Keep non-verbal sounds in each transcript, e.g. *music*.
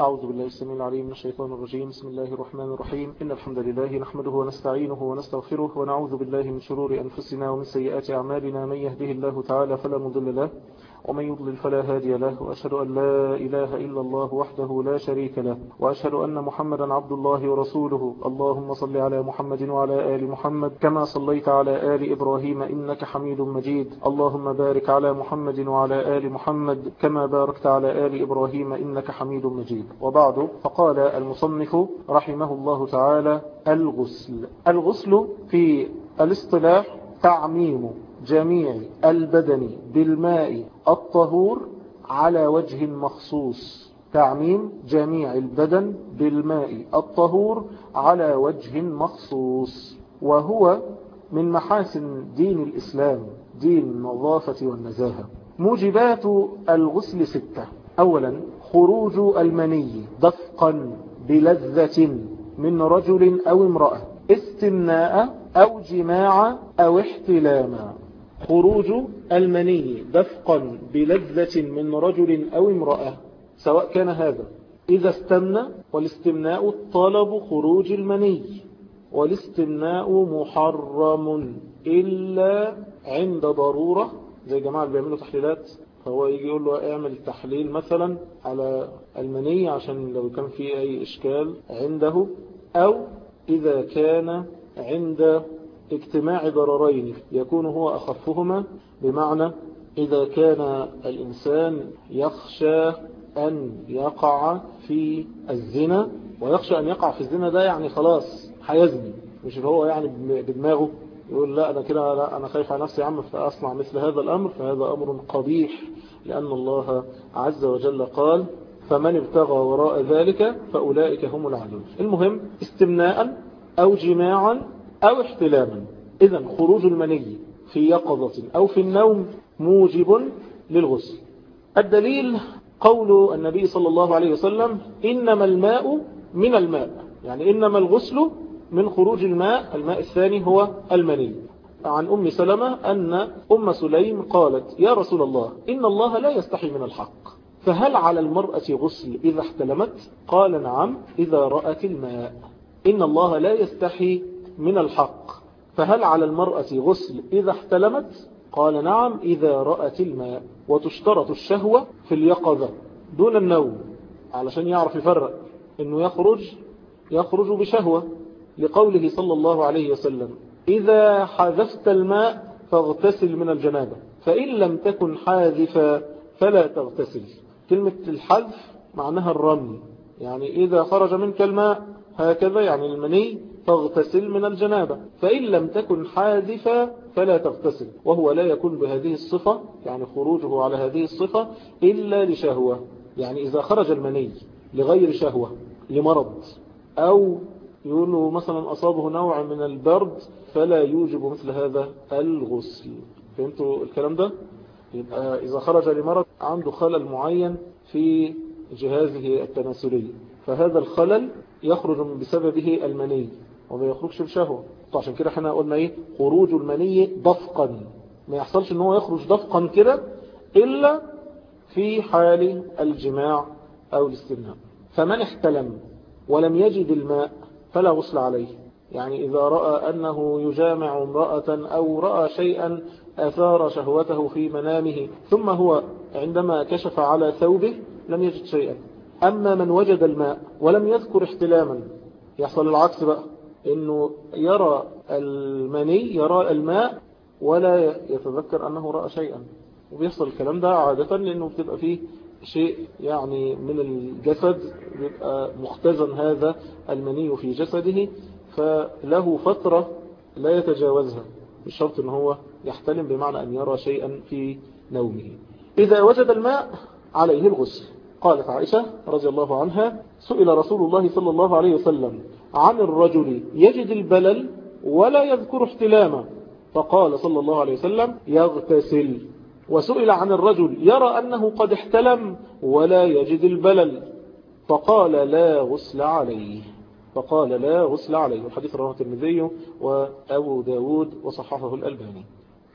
أعوذ بالله السميع العليم من الشيطان الرجيم. بسم الله الرحمن الرحيم. إن الحمد لله نحمده ونستعينه ونستغفره ونعوذ بالله من شرور أنفسنا ومن سيئات أعمالنا. من يهده الله تعالى فلا مضل له ومن يضلل فلا هادي له وأشهد أن لا إله إلا الله وحده لا شريك له وأشهد أن محمدا عبد الله ورسوله. اللهم صل على محمد وعلى آل محمد كما صليت على آل إبراهيم إنك حميد مجيد. اللهم بارك على محمد وعلى آل محمد كما باركت على آل إبراهيم إنك حميد مجيد. وبعد فقال المصنف رحمه الله تعالى الغسل. الغسل في الاصطلاح تعميم جميع البدن بالماء الطهور على وجه مخصوص. تعميم جميع البدن بالماء الطهور على وجه مخصوص. وهو من محاسن دين الإسلام دين النظافة والنزاهة. موجبات الغسل ستة. أولا خروج المني دفقا بلذة من رجل أو امرأة استمناء أو جماع أو احتلاما خروج المني دفقا بلذة من رجل أو امرأة سواء كان هذا. إذا استمنى والاستمناء طلب خروج المني والاستمناء محرم إلا عند ضرورة. زي جماعة اللي بيعملوا تحليلات فهو يجي يقول له اعمل تحليل مثلا على المني عشان لو كان في أي إشكال عنده أو إذا كان عند اجتماع ضررين يكون هو أخفهما بمعنى إذا كان الإنسان يخشى أن يقع في الزنا ويخشى أن يقع في الزنا ده يعني خلاص هيزني مش هو يعني بدماغه يقول لا أنا كده لا أنا خايف على نفسي يا عم فأصنع مثل هذا الأمر فهذا أمر قبيح لأن الله عز وجل قال فمن ابتغى وراء ذلك فأولئك هم العدو المهم استمناء أو جماعا أو احتلاما. إذا خروج المني في يقظة أو في النوم موجب للغسل. الدليل قول النبي صلى الله عليه وسلم إنما الماء من الماء. يعني إنما الغسل من خروج الماء. الماء الثاني هو المني. عن أم سلمة أن أم سليم قالت يا رسول الله إن الله لا يستحي من الحق. فهل على المرأة غسل إذا احتلمت؟ قال نعم إذا رأت الماء. إن الله لا يستحي من الحق. فهل على المرأة غسل إذا احتلمت؟ قال نعم إذا رأت الماء. وتشترط الشهوة في اليقظة دون النوم علشان يعرف يفرق. إنه يخرج يخرج بشهوة لقوله صلى الله عليه وسلم إذا حذفت الماء فاغتسل من الجنابة فإن لم تكن حاذفا فلا تغتسل. كلمة الحذف معناها الرمي يعني إذا خرج منك الماء هكذا يعني المني فاغتسل من الجنابة. فإن لم تكن حاذفا فلا تغتسل. وهو لا يكون بهذه الصفة يعني خروجه على هذه الصفة إلا لشهوة. يعني إذا خرج المني لغير شهوة لمرض أو يقول مثلا أصابه نوع من البرد فلا يوجب مثل هذا الغسل. فهمتوا الكلام ده؟ يبقى إذا خرج لمرض عنده خلل معين في جهازه التناسلي. فهذا الخلل يخرج بسببه المني. وما يخرجش بشهوة. عشان كده إحنا قلنا إيه؟ خروج المني دفقا. ما يحصلش ان هو يخرج دفقا كده إلا في حال الجماع أو الاستمناء فمن احتلم ولم يجد الماء فلا غسل عليه. يعني إذا رأى أنه يجامع امرأة أو رأى شيئا أثار شهوته في منامه ثم هو عندما كشف على ثوبه لم يجد شيئا. أما من وجد الماء ولم يذكر احتلاما يحصل العكس بقى. إنه يرى المني يرى الماء ولا يتذكر أنه رأى شيئا. وبيحصل الكلام ده عادة لأنه بتبقى فيه شيء يعني من الجسد بيبقى مختزن هذا المني في جسده فله فترة لا يتجاوزها. مش شرط إن هو يحتلم بمعنى أن يرى شيئا في نومه. إذا وجد الماء عليه الغسل. قالت عائشة رضي الله عنها سئل رسول الله صلى الله عليه وسلم عن الرجل يجد البلل ولا يذكر احتلاما. فقال صلى الله عليه وسلم يغتسل. وسئل عن الرجل يرى أنه قد احتلم ولا يجد البلل. فقال لا غسل عليه. فقال لا غسل عليه. والحديث رواه الترمذي وأبو داود وصححه الألباني.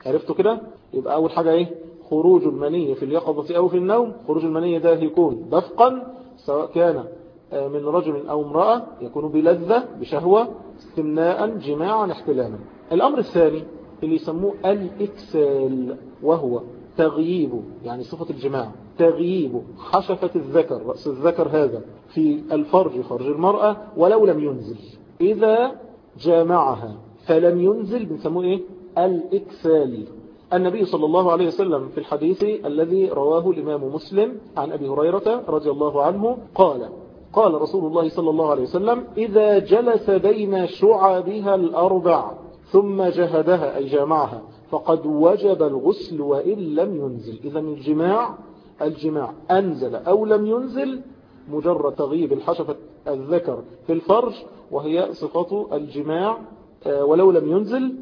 عرفتوا كده؟ يبقى أول حاجة إيه؟ خروج المني في اليقظة أو في النوم. خروج المني ده يكون دفقا سواء كان من رجل أو امرأة يكون بلذة بشهوة استمناء جماعا احتلاما الأمر الثاني اللي يسموه الإكسال وهو تغييب يعني صفة الجماع تغييب حشفة الذكر رأس الذكر هذا في الفرج فرج المرأة ولو لم ينزل. إذا جامعها فلم ينزل بنسموه إيه؟ الإكسال النبي صلى الله عليه وسلم في الحديث الذي رواه الإمام مسلم عن أبي هريرة رضي الله عنه قال قال رسول الله صلى الله عليه وسلم إذا جلس بين شعبها الأربع ثم جهدها أي جامعها فقد وجب الغسل وإن لم ينزل. إذا الجماع الجماع أنزل أو لم ينزل مجرد تغييب الحشفة الذكر في الفرج وهي صفة الجماع ولو لم ينزل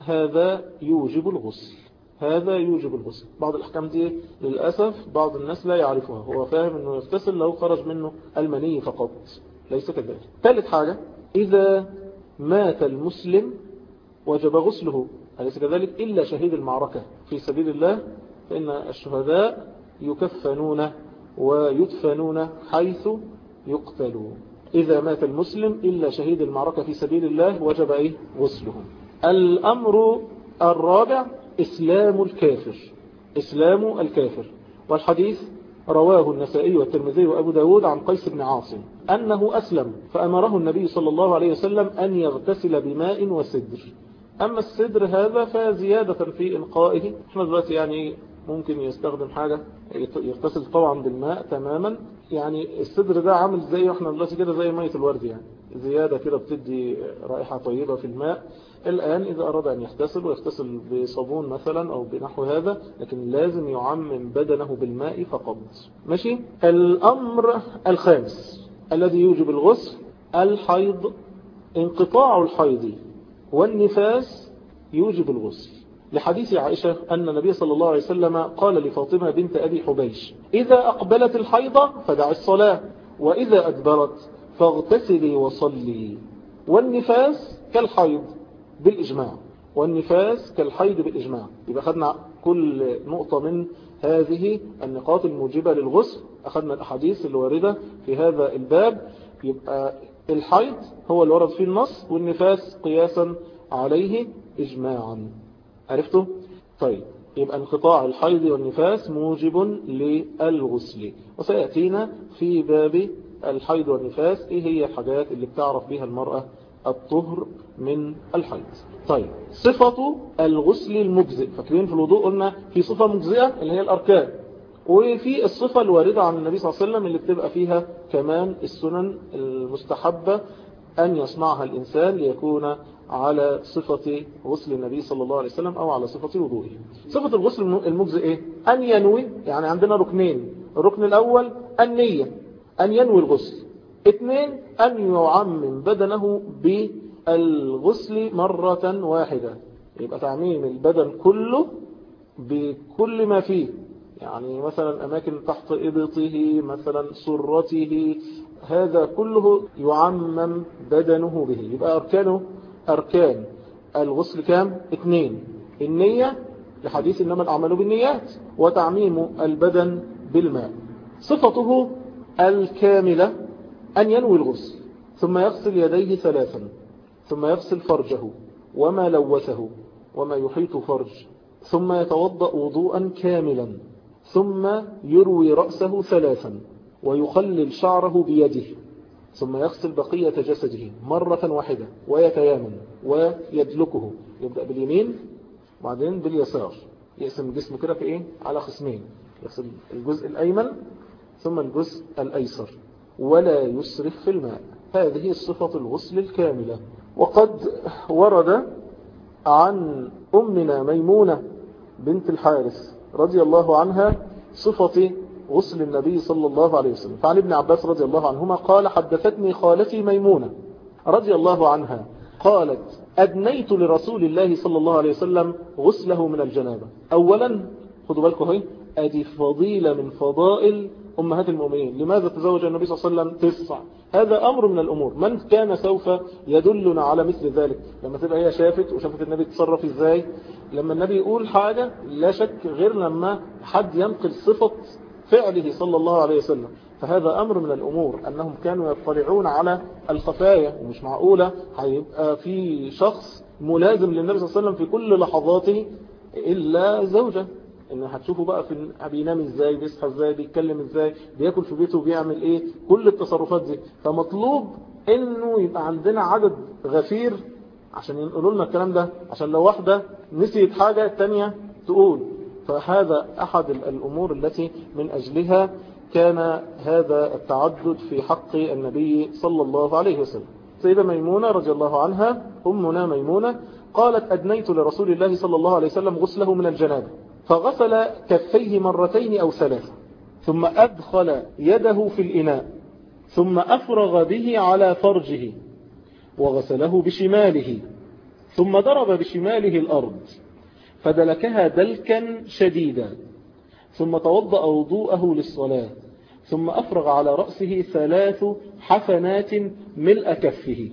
هذا يوجب الغسل. هذا يوجب الغسل. بعض الأحكام دي للأسف بعض الناس لا يعرفها هو فاهم أنه يغتسل لو خرج منه المني فقط. ليس كذلك. ثالث حاجة إذا مات المسلم وجب غسله. أليس كذلك؟ إلا شهيد المعركة. في سبيل الله فإن الشهداء يكفنون ويدفنون حيث يقتلون. إذا مات المسلم إلا شهيد المعركة في سبيل الله وجب إيه؟ غسله. الأمر الرابع إسلام الكافر. إسلام الكافر. والحديث رواه النسائي والترمذي وأبو داود عن قيس بن عاصم أنه أسلم فأمره النبي صلى الله عليه وسلم أن يغتسل بماء وسدر. أما السدر هذا فزيادة في إنقائه. إحنا دلوقتي يعني ممكن يستخدم حاجة يغتسل طبعا بالماء تماما. يعني السدر ده عامل زي إحنا دلوقتي كده زي مية الورد يعني. زيادة كده بتدي رائحة طيبة في الماء. الآن إذا أراد أن يغتسل ويغتسل بصابون مثلا أو بنحو هذا لكن لازم يعمم بدنه بالماء فقط. ماشي؟ الأمر الخامس الذي يوجب الغسل الحيض انقطاع الحيض والنفاس يوجب الغسل. لحديث عائشة أن النبي صلى الله عليه وسلم قال لفاطمة بنت أبي حبيش إذا أقبلت الحيضة فدع الصلاة وإذا أدبرت فاغتسلي وصلي. والنفاس كالحيض بالإجماع. والنفاس كالحيض بالإجماع. يبقى أخذنا كل نقطة من هذه النقاط الموجبة للغسل. أخذنا الأحاديث الواردة في هذا الباب. يبقى الحيض هو اللي ورد فيه النص والنفاس قياسا عليه إجماعا. عرفتوا؟ طيب يبقى انقطاع الحيض والنفاس موجب للغسل. وسيأتينا في باب الحيض والنفاس إيه هي الحاجات اللي بتعرف بها المرأة الطهر من الحيض؟ طيب صفة الغسل المجزئ. فاكرين في الوضوء قلنا في صفة مجزئة اللي هي الأركان. وفي الصفة الواردة عن النبي صلى الله عليه وسلم اللي بتبقى فيها كمان السنن المستحبة أن يصنعها الإنسان ليكون على صفة غسل النبي صلى الله عليه وسلم أو على صفة وضوئه. صفة الغسل المجزئ إيه؟ أن ينوي يعني عندنا ركنين. الركن الأول النية. أن ينوي الغسل. اثنين أن يعمم بدنه بالغسل مرة واحدة. يبقى تعميم البدن كله بكل ما فيه. يعني مثلا أماكن تحت إبطه مثلا سرته هذا كله يعمم بدنه به. يبقى أركانه أركان الغسل كام؟ اثنين. النية لحديث إنما الأعمال بالنيات وتعميم البدن بالماء. صفته الكاملة أن ينوي الغسل ثم يغسل يديه ثلاثا ثم يغسل فرجه وما لوثه وما يحيط فرج ثم يتوضأ وضوءا كاملا ثم يروي رأسه ثلاثا ويخلل شعره بيده ثم يغسل بقية جسده مرة واحدة ويتيامن ويدلكه يبدأ باليمين وبعدين باليسار يقسم الجسم كده في إيه؟ على خصمين يغسل الجزء الأيمن ثم الجزء الأيسر ولا يسرف في الماء. هذه صفة الغسل الكاملة. وقد ورد عن أمنا ميمونة بنت الحارث رضي الله عنها صفة غسل النبي صلى الله عليه وسلم. فعن ابن عباس رضي الله عنهما قال حدثتني خالتي ميمونة رضي الله عنها قالت أدنيت لرسول الله صلى الله عليه وسلم غسله من الجنابة. أولا خدوا بالكم أدي فضيلة من فضائل أمهات المؤمنين. لماذا تزوج النبي صلى الله عليه وسلم تسع هذا أمر من الأمور. من كان سوف يدلنا على مثل ذلك؟ لما تبقى هي شافت وشافت النبي تصرف إزاي؟ لما النبي يقول حاجة لا شك غير لما حد ينقل صفة فعله صلى الله عليه وسلم. فهذا أمر من الأمور أنهم كانوا يطلعون على الخفايا. ومش معقولة هيبقى في شخص ملازم للنبي صلى الله عليه وسلم في كل لحظاته إلا زوجة. ان هتشوفوا بقى في بينام إزاي بيصحى إزاي بيتكلم إزاي بياكل في بيته بيعمل إيه كل التصرفات دي. فمطلوب انه يبقى عندنا عدد غفير عشان ينقلوا لنا الكلام ده عشان لو واحدة نسيت حاجة التانية تقول. فهذا أحد الأمور التي من أجلها كان هذا التعدد في حق النبي صلى الله عليه وسلم. سيدة ميمونة رضي الله عنها أمنا ميمونة قالت أدنيت لرسول الله صلى الله عليه وسلم غسله من الجنابة. فغسل كفيه مرتين أو ثلاثة ثم أدخل يده في الإناء ثم أفرغ به على فرجه وغسله بشماله ثم ضرب بشماله الأرض فدلكها دلكا شديدا ثم توضأ وضوءه للصلاة ثم أفرغ على رأسه ثلاث حفنات ملء كفه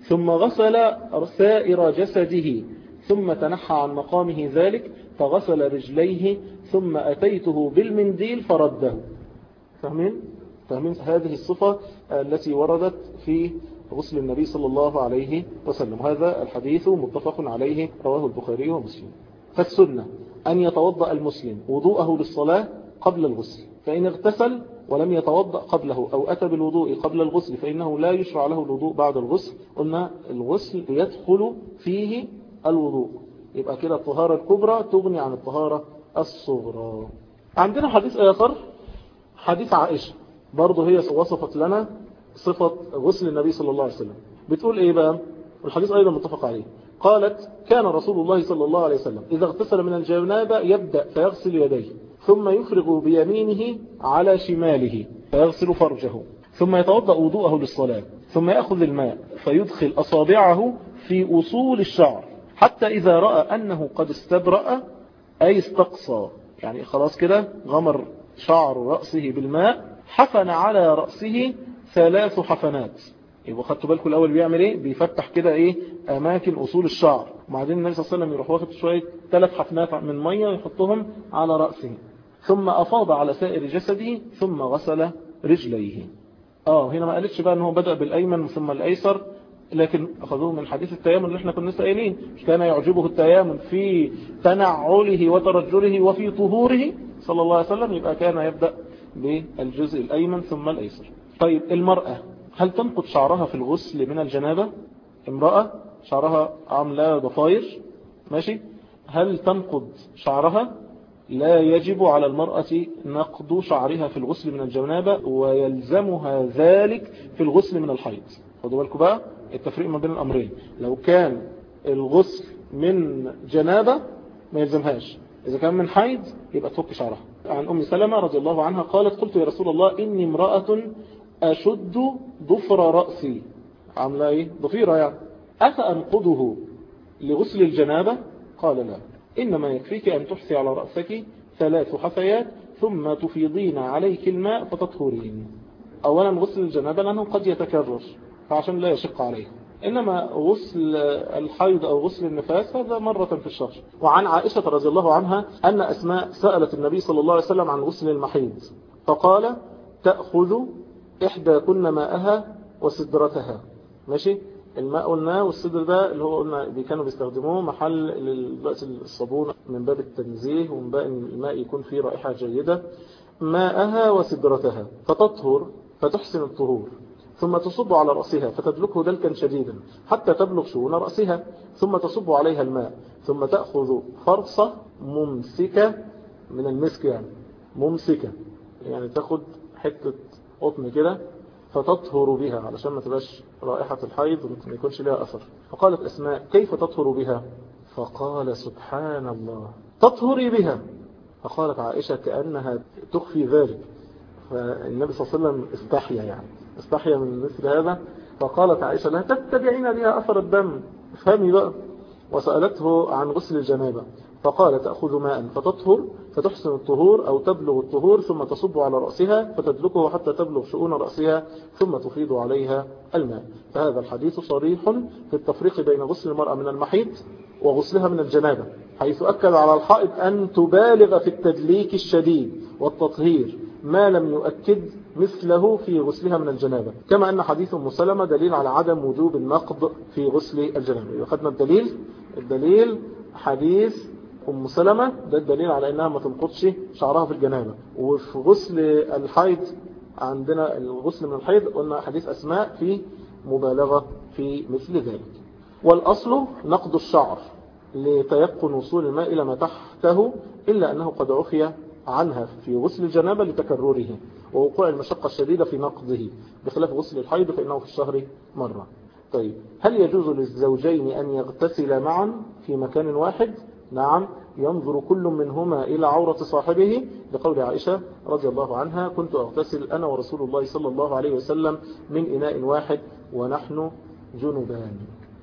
ثم غسل سائر جسده ثم تنحى عن مقامه ذلك فغسل رجليه ثم أتيته بالمنديل فرده. فاهمين؟ فاهمين هذه الصفة التي وردت في غسل النبي صلى الله عليه وسلم. هذا الحديث متفق عليه رواه البخاري ومسلم. فالسنة أن يتوضأ المسلم وضوءه للصلاة قبل الغسل فإن اغتسل ولم يتوضأ قبله أو أتى بالوضوء قبل الغسل فإنه لا يشرع له الوضوء بعد الغسل. قلنا الغسل يدخل فيه الوضوء. يبقى كده الطهارة الكبرى تغني عن الطهارة الصغرى. عندنا حديث آخر حديث عائشة برضه هي وصفت لنا صفة غسل النبي صلى الله عليه وسلم. بتقول إيه بقى؟ الحديث أيضا متفق عليه. قالت كان رسول الله صلى الله عليه وسلم إذا اغتسل من الجنابة يبدأ فيغسل يديه ثم يفرغ بيمينه على شماله فيغسل فرجه ثم يتوضأ وضوءه للصلاة ثم يأخذ الماء فيدخل أصابعه في أصول الشعر. حتى إذا رأى أنه قد استبرأ أي استقصى. يعني خلاص كده غمر شعر رأسه بالماء حفن على رأسه ثلاث حفنات. يبقى خدتوا بالكم الأول بيعمل إيه؟ بيفتح كده إيه؟ أماكن أصول الشعر. وبعدين النبي صلى الله عليه وسلم يروح واخد شوية ثلاث حفنات من مية ويحطهم على رأسه. ثم أفاض على سائر جسده ثم غسل رجليه. آه هنا ما قالتش بقى أنه بدأ بالأيمن ثم الأيسر. لكن أخذوه من حديث التيامن اللي إحنا كنا سائلين كان يعجبه التيامن في تنعله وترجله وفي طهوره صلى الله عليه وسلم يبقى كان يبدأ بالجزء الأيمن ثم الأيسر. طيب المرأة هل تنقض شعرها في الغسل من الجنابة؟ امرأة شعرها عاملة ضفاير ماشي. هل تنقض شعرها؟ لا يجب على المرأة نقض شعرها في الغسل من الجنابة ويلزمها ذلك في الغسل من الحيض. خدوا بالكم بقى. التفريق ما بين الأمرين. لو كان الغسل من جنابة ما يلزمهاش. إذا كان من حيض يبقى تفك شعرها عن أم سلمة رضي الله عنها قالت قلت يا رسول الله إني امرأة أشد ضفر رأسي. عاملة إيه؟ ضفيرة يعني. أفأنقضه لغسل الجنابة؟ قال لا. إنما يكفيك أن تحسي على رأسك ثلاث حفيات ثم تفيضين عليك الماء فتطهرين. أولا غسل الجنابة لأنه قد يتكرر. فعشان لا يشق عليه. إنما غسل الحيض أو غسل النفاس هذا مرة في الشهر وعن عائشة رضي الله عنها أن أسماء سألت النبي صلى الله عليه وسلم عن غسل المحيض. فقال تأخذ إحدى كن ماءها وسدرتها. ماشي؟ الماء قلنا والسدر ده اللي هو قلنا دي كانوا بيستخدموه محل دلوقتي الصابون من باب التنزيه ومن باب الماء يكون فيه رائحة جيدة. ماءها وسدرتها. فتطهر فتحسن الطهور. ثم تصب على رأسها فتدلكه دلكا شديدا حتى تبلغ شؤون رأسها ثم تصب عليها الماء ثم تأخذ فرصة ممسكة من المسك يعني ممسكة يعني تاخد حتة قطن كده فتطهر بها علشان ما تبقاش رائحة الحيض وما يكونش لها أثر. فقالت أسماء كيف تطهر بها؟ فقال سبحان الله تطهري بها. فقالت عائشة كأنها تخفي ذلك. فالنبي صلى الله عليه وسلم استحيا يعني. استحيا من مثل هذا فقالت عائشة لا تتبعين بها أثر الدم. فهمي بقى. وسألته عن غسل الجنابة فقال تأخذ ماء فتطهر فتحسن الطهور أو تبلغ الطهور ثم تصب على رأسها فتدلكه حتى تبلغ شؤون رأسها ثم تفيض عليها الماء. فهذا الحديث صريح في التفريق بين غسل المرأة من المحيط وغسلها من الجنابة حيث أكد على الحائط أن تبالغ في التدليك الشديد والتطهير. ما لم يؤكد مثله في غسلها من الجنابة. كما أن حديث أم سلمة دليل على عدم وجوب النقض في غسل الجنابة. أخذنا الدليل الدليل حديث أم سلمة ده الدليل على أنها ما تنقضش شعرها في الجنابة. وفي غسل الحيض عندنا الغسل من الحيض قلنا حديث أسماء في مبالغة في مثل ذلك. والأصل نقض الشعر لتيقن وصول الماء إلى ما تحته إلا أنه قد عفي عنها في غسل الجنابة لتكرره ووقوع المشقة الشديدة في نقضه بخلاف غسل الحيض فإنه في الشهر مرة. طيب هل يجوز للزوجين أن يغتسل معا في مكان واحد؟ نعم ينظر كل منهما إلى عورة صاحبه. لقول عائشة رضي الله عنها كنت أغتسل أنا ورسول الله صلى الله عليه وسلم من إناء واحد ونحن جنبان.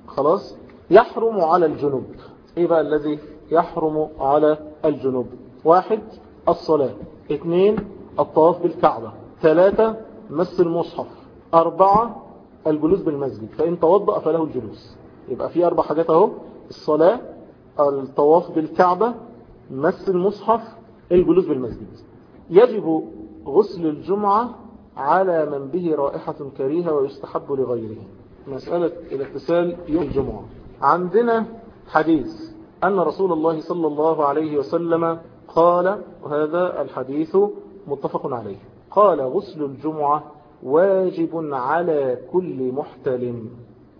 خلاص؟ يحرم على الجنوب. إيه بقى الذي يحرم على الجنوب؟ واحد الصلاة. اثنين الطواف بالكعبة. ثلاثة مس المصحف. أربعة الجلوس بالمسجد. فإن توضأ فله الجلوس. يبقى في أربع حاجات أهو. الصلاة الطواف بالكعبة مس المصحف الجلوس بالمسجد. يجب غسل الجمعة على من به رائحة كريهة ويستحب لغيره. مسألة الاغتسال يوم الجمعة. عندنا حديث أن رسول الله صلى الله عليه وسلم قال وهذا الحديث متفق عليه. قال غسل الجمعة واجب على كل محتلم.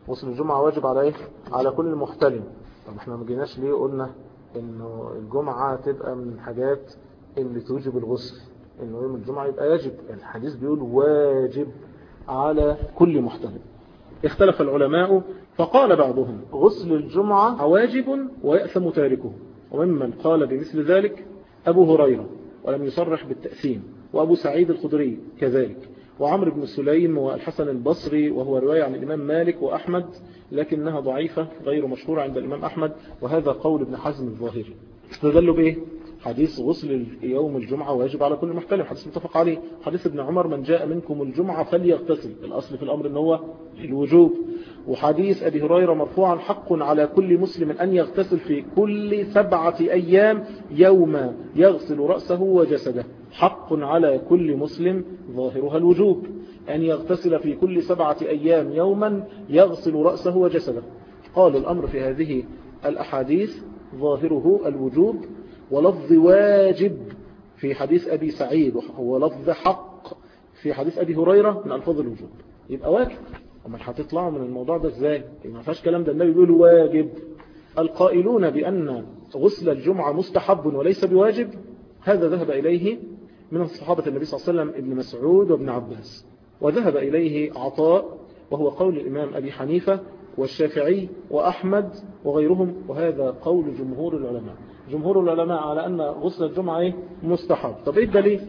غسل الجمعة واجب على إيه؟ على كل محتلم طب إحنا ما جيناش ليه قلنا إنه الجمعة تبقى من الحاجات اللي توجب الغسل؟ إنه يوم الجمعة يبقى يجب. الحديث بيقول واجب على كل محتلم. اختلف العلماء فقال بعضهم غسل الجمعة واجب ويأثم تاركه. وممن قال بمثل ذلك أبو هريرة ولم يصرح بالتأثيم وأبو سعيد الخدري كذلك وعمر بن سليم والحسن البصري وهو رواية عن الإمام مالك وأحمد لكنها ضعيفة غير مشهورة عند الإمام أحمد وهذا قول ابن حزم الظاهري. استدلوا به حديث غسل يوم الجمعة واجب على كل محتلم حديث متفق عليه. حديث ابن عمر من جاء منكم الجمعة فليغتسل. الأصل في الأمر أنه الوجوب وحديث أبي هريرة مرفوعا حق على كل مسلم أن يغتسل في كل سبعة أيام يوم يغسل رأسه وجسده. حق على كل مسلم ظاهرها الوجوب. أن يغتسل في كل سبعة أيام يوما يغسل رأسه وجسده. قال الأمر في هذه الأحاديث ظاهره الوجوب ولفظ واجب في حديث أبي سعيد ولفظ حق في حديث أبي هريرة من ألفاظ الوجوب. يبقى واجب. وما هتطلعوا من الموضوع ده إزاي؟ ما فيهاش كلام ده. النبي بيقول واجب. القائلون بأن غسل الجمعة مستحب وليس بواجب. هذا ذهب إليه من الصحابة النبي صلى الله عليه وسلم ابن مسعود وابن عباس. وذهب إليه عطاء وهو قول الإمام أبي حنيفة والشافعي وأحمد وغيرهم. وهذا قول جمهور العلماء. جمهور العلماء على أن غسل الجمعة مستحب. طب إيه الدليل؟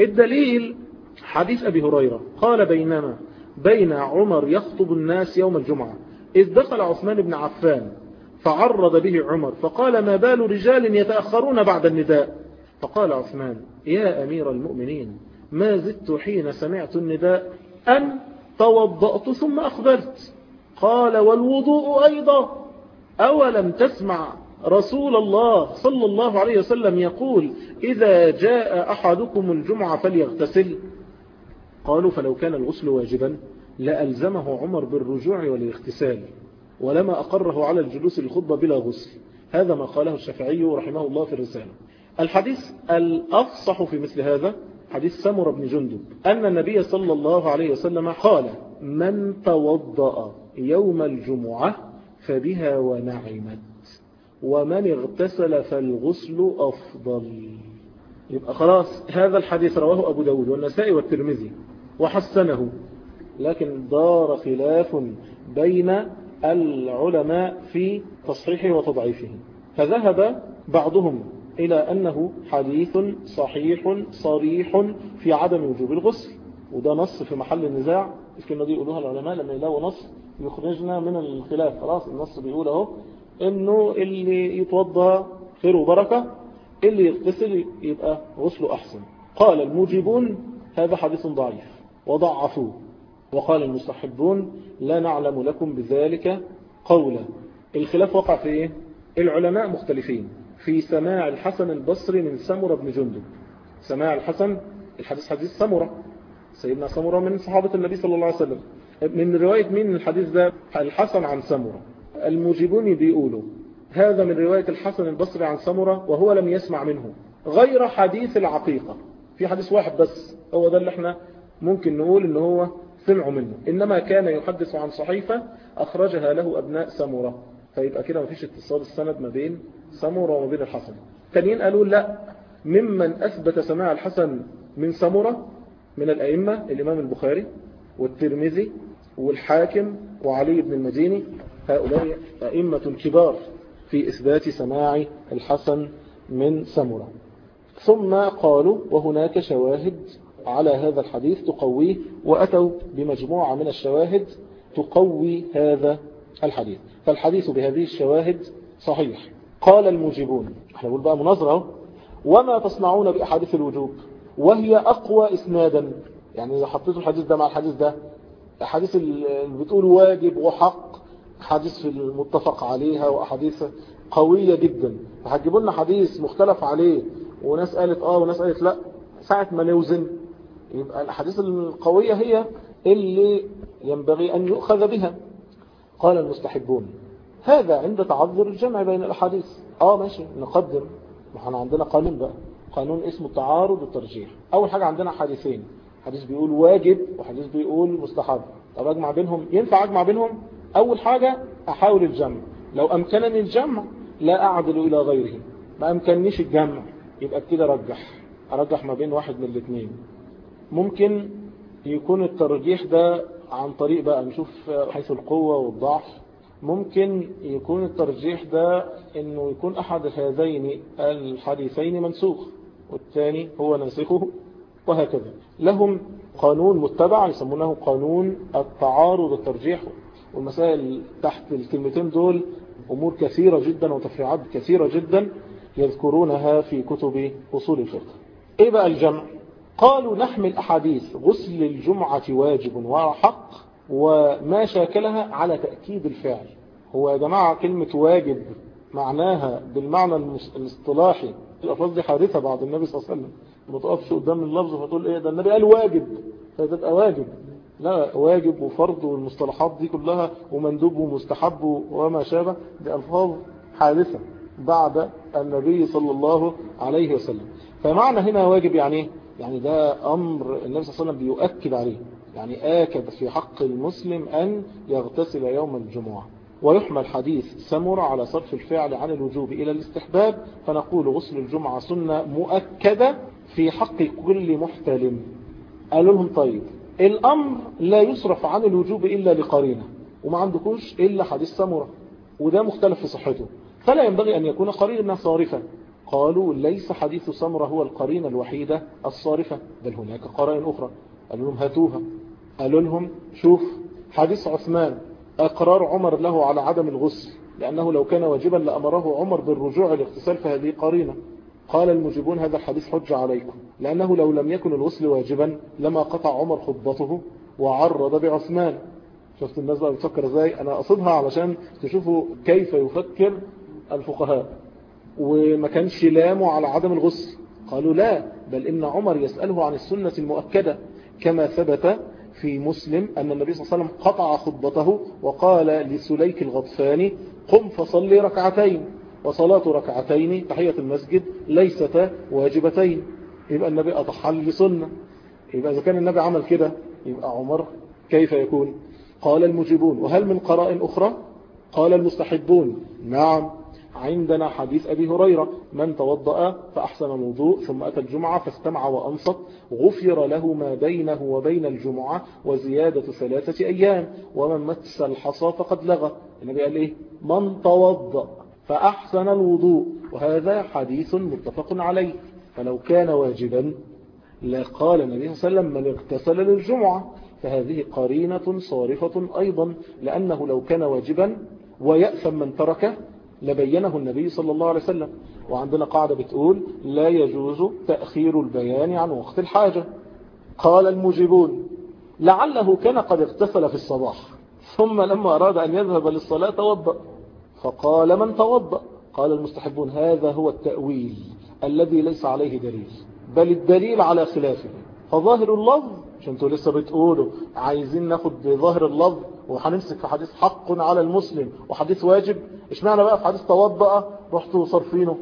الدليل؟ حديث أبي هريرة. قال بينما بين عمر يخطب الناس يوم الجمعة. إذ دخل عثمان بن عفان فعرض به عمر فقال ما بال رجال يتأخرون بعد النداء؟ فقال عثمان يا أمير المؤمنين ما زدت حين سمعت النداء أن توضأت ثم أخبرت. قال والوضوء أيضا. أولم تسمع رسول الله صلى الله عليه وسلم يقول إذا جاء أحدكم الجمعة فليغتسل؟ قالوا فلو كان الغسل واجبا لألزمه عمر بالرجوع والاغتسال ولما أقره على الجلوس للخطبة بلا غسل. هذا ما قاله الشافعي رحمه الله في الرسالة. الحديث الأفصح في مثل هذا حديث سمر بن جندب أن النبي صلى الله عليه وسلم قال من توضأ يوم الجمعة فبها ونعمت ومن اغتسل فالغسل أفضل. يبقى خلاص هذا الحديث رواه أبو داود والنسائي والترمذي. وحسنه. لكن دار خلاف بين العلماء في تصحيحه وتضعيفه. فذهب بعضهم إلى أنه حديث صحيح صريح في عدم وجوب الغسل. وده نص في محل النزاع. الكلمة دي يقولوها العلماء لما يلاقوا نص يخرجنا من الخلاف. خلاص النص بيقول أهو إنه اللي يتوضى خير وبركة اللي يغتسل يبقى غسله أحسن. قال الموجبون هذا حديث ضعيف. وضعفوه وقال المستحبون لا نعلم لكم بذلك قولا. الخلاف وقع في إيه؟ العلماء مختلفين. في سماع الحسن البصري من سمر بن جندب. سماع الحسن الحديث حديث سمرة. سيدنا سمرة من صحابة النبي صلى الله عليه وسلم. من رواية مين الحديث ده؟ الحسن عن سمرة. المجيبون بيقولوا هذا من رواية الحسن البصري عن سمرة وهو لم يسمع منه. غير حديث العقيقة. في حديث واحد بس. هو ده اللي إحنا ممكن نقول إن هو سمعوا منه. إنما كان يحدث عن صحيفة أخرجها له أبناء سمرة فيبقى كده مفيش اتصال السند ما بين سمرة وما بين الحسن. تانيين قالوا لا ممن أثبت سماع الحسن من سمرة من الأئمة الإمام البخاري والترمذي والحاكم وعلي بن المديني هؤلاء أئمة كبار في إثبات سماع الحسن من سمرة ثم قالوا وهناك شواهد على هذا الحديث تقويه وأتوا بمجموعة من الشواهد تقوي هذا الحديث. فالحديث بهذه الشواهد صحيح. قال المجيبون إحنا نقول بقى مناظرة وما تصنعون بأحاديث الوجوب؟ وهي أقوى إسنادا. يعني إذا حطيتوا الحديث ده مع الحديث ده أحاديث اللي بتقول واجب وحق حديث في المتفق عليها وأحاديث قوية جدا. فهتجيبوا لنا حديث مختلف عليه وناس قالت آه وناس قالت لا. ساعة ما نوزن يبقى الأحاديث القوية هي اللي ينبغي أن يؤخذ بها. قال المستحبون هذا عند تعذر الجمع بين الأحاديث. آه ماشي نقدم. إحنا عندنا قانون بقى. قانون اسمه التعارض والترجيح. أول حاجة عندنا حديثين. حديث بيقول واجب وحديث بيقول مستحب. طب أجمع بينهم؟ ينفع أجمع بينهم؟ أول حاجة أحاول الجمع. لو أمكنني الجمع لا أعدل إلى غيره. ما أمكننيش الجمع يبقى كده رجح أرجح ما بين واحد من الاثنين. ممكن يكون الترجيح ده عن طريق بقى نشوف حيث القوة والضعف. ممكن يكون الترجيح ده إنه يكون أحد هذين الحديثين منسوخ والثاني هو ناسخه وهكذا. لهم قانون متبع يسمونه قانون التعارض والترجيح. والمسائل تحت الكلمتين دول أمور كثيرة جدا وتفريعات كثيرة جدا يذكرونها في كتب أصول الفقه. إيه بقى الجمع؟ قالوا نحمل أحاديث غسل الجمعة واجب وحق وما شاكلها على تأكيد الفعل. هو يا جماعة كلمة واجب معناها بالمعنى الاصطلاحي. الألفاظ دي حادثة بعد النبي صلى الله عليه وسلم. ما تقفش قدام اللفظ فتقول إيه؟ ده النبي قال واجب. فتبقى واجب. لا واجب وفرض والمصطلحات دي كلها ومندوب ومستحب وما شابه. دي ألفاظ حادثة بعد النبي صلى الله عليه وسلم. فمعنى هنا واجب يعني إيه؟ يعني ده أمر النبي صلى الله عليه وسلم بيؤكد عليه. يعني آكد في حق المسلم أن يغتسل يوم الجمعة. ويحمل حديث سمر على صرف الفعل عن الوجوب إلى الاستحباب فنقول غسل الجمعة سنة مؤكدة في حق كل محتلم. قالوا لهم طيب الأمر لا يصرف عن الوجوب إلا لقرينة وما عندكوش إلا حديث سمرة وده مختلف في صحته. فلا ينبغي أن يكون قرينة صارفا قالوا ليس حديث سمرة هو القرينة الوحيدة الصارفة بل هناك قرائن أخرى. قالوا لهم هاتوها. قالوا لهم شوف حديث عثمان أقرار عمر له على عدم الغسل لأنه لو كان واجبا لأمره عمر بالرجوع الاغتسال فهذه قرينة قال المجيبون هذا الحديث حجة عليكم. لأنه لو لم يكن الغسل واجبا لما قطع عمر خطبته وعرض بعثمان. شفت الناس بقى بتفكر إزاي؟ أنا اقصدها علشان تشوفوا كيف يفكر الفقهاء. وما كانش لامه على عدم الغسل. قالوا لا بل إن عمر يسأله عن السنة المؤكدة. كما ثبت في مسلم أن النبي صلى الله عليه وسلم قطع خطبته وقال لسليك الغطفاني قم فصلي ركعتين. وصلاة ركعتين تحية المسجد ليست واجبتين. يبقى النبي أضحى لسنة يبقى إذا كان النبي عمل كده يبقى عمر كيف يكون؟ قال المجيبون. وهل من قراء أخرى؟ قال المستحبون. نعم. عندنا حديث أبي هريرة من توضأ فأحسن الوضوء ثم أتى الجمعة فاستمع وأنصت غفر له ما بينه وبين الجمعة وزيادة ثلاثة أيام ومن مس الحصى فقد لغى. النبي قال إيه من توضأ فأحسن الوضوء. وهذا حديث متفق عليه. فلو كان واجبا لقال النبي صلى الله عليه وسلم من اغتسل للجمعة فهذه قرينة صارفة أيضا لأنه لو كان واجبا ويأثم من تركه لبينه النبي صلى الله عليه وسلم. وعندنا قاعدة بتقول لا يجوز تأخير البيان عن وقت الحاجة. قال المجيبون لعله كان قد اغتسل في الصباح ثم لما أراد أن يذهب للصلاة توضأ. فقال من توضأ؟ قال المستحبون هذا هو التأويل الذي ليس عليه دليل بل الدليل على خلافه. فظاهر اللفظ مش أنتوا لسه بتقولوا عايزين ناخد بظاهر اللفظ وهنمسك في حديث حق على المسلم وحديث واجب. اشمعنى بقى في حديث توضأ؟ رحتوا صرفينه.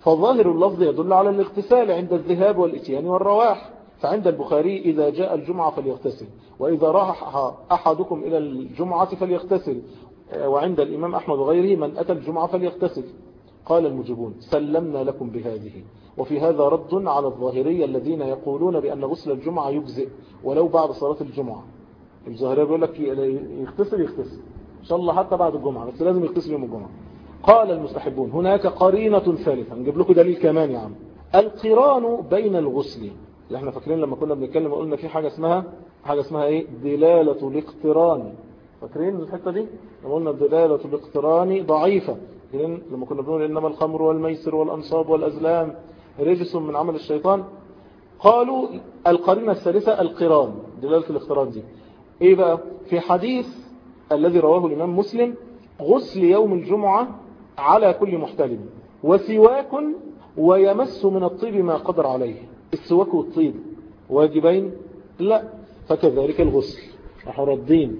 فظاهر اللفظ يدل على الاغتسال عند الذهاب والإتيان والرواح. فعند البخاري إذا جاء الجمعة فليغتسل وإذا راح أحدكم إلى الجمعة فليغتسل. وعند الإمام أحمد وغيره من أتى الجمعة فليغتسل. قال المجيبون سلمنا لكم بهذه. وفي هذا رد على الظاهرية الذين يقولون بأن غسل الجمعة يجزئ ولو بعد صلاة الجمعة. الظاهرية بيقول لك يغتسل يغتسل. إن شاء الله حتى بعد الجمعة بس لازم يغتسل يوم الجمعة. قال المستحبون هناك قرينة ثالثة. نجيب لكم دليل كمان يا عم. القران بين الغسل. اللي إحنا فاكرين لما كنا بنتكلم وقلنا في حاجة اسمها حاجة اسمها إيه؟ دلالة الاقتران. فاكرين الحتة دي؟ لما قلنا دلالة الاقتران ضعيفة. لما كنا بنقول إنما الخمر والميسر والأنصاب والأزلام رجس من عمل الشيطان قالوا القرينة الثالثة القران دلالة الاقتران دي. إيه بقى؟ في حديث الذي رواه الإمام مسلم غسل يوم الجمعة على كل محتلم وسواك ويمس من الطيب ما قدر عليه. السواك والطيب واجبين؟ لا فكذلك الغسل. أحر الدين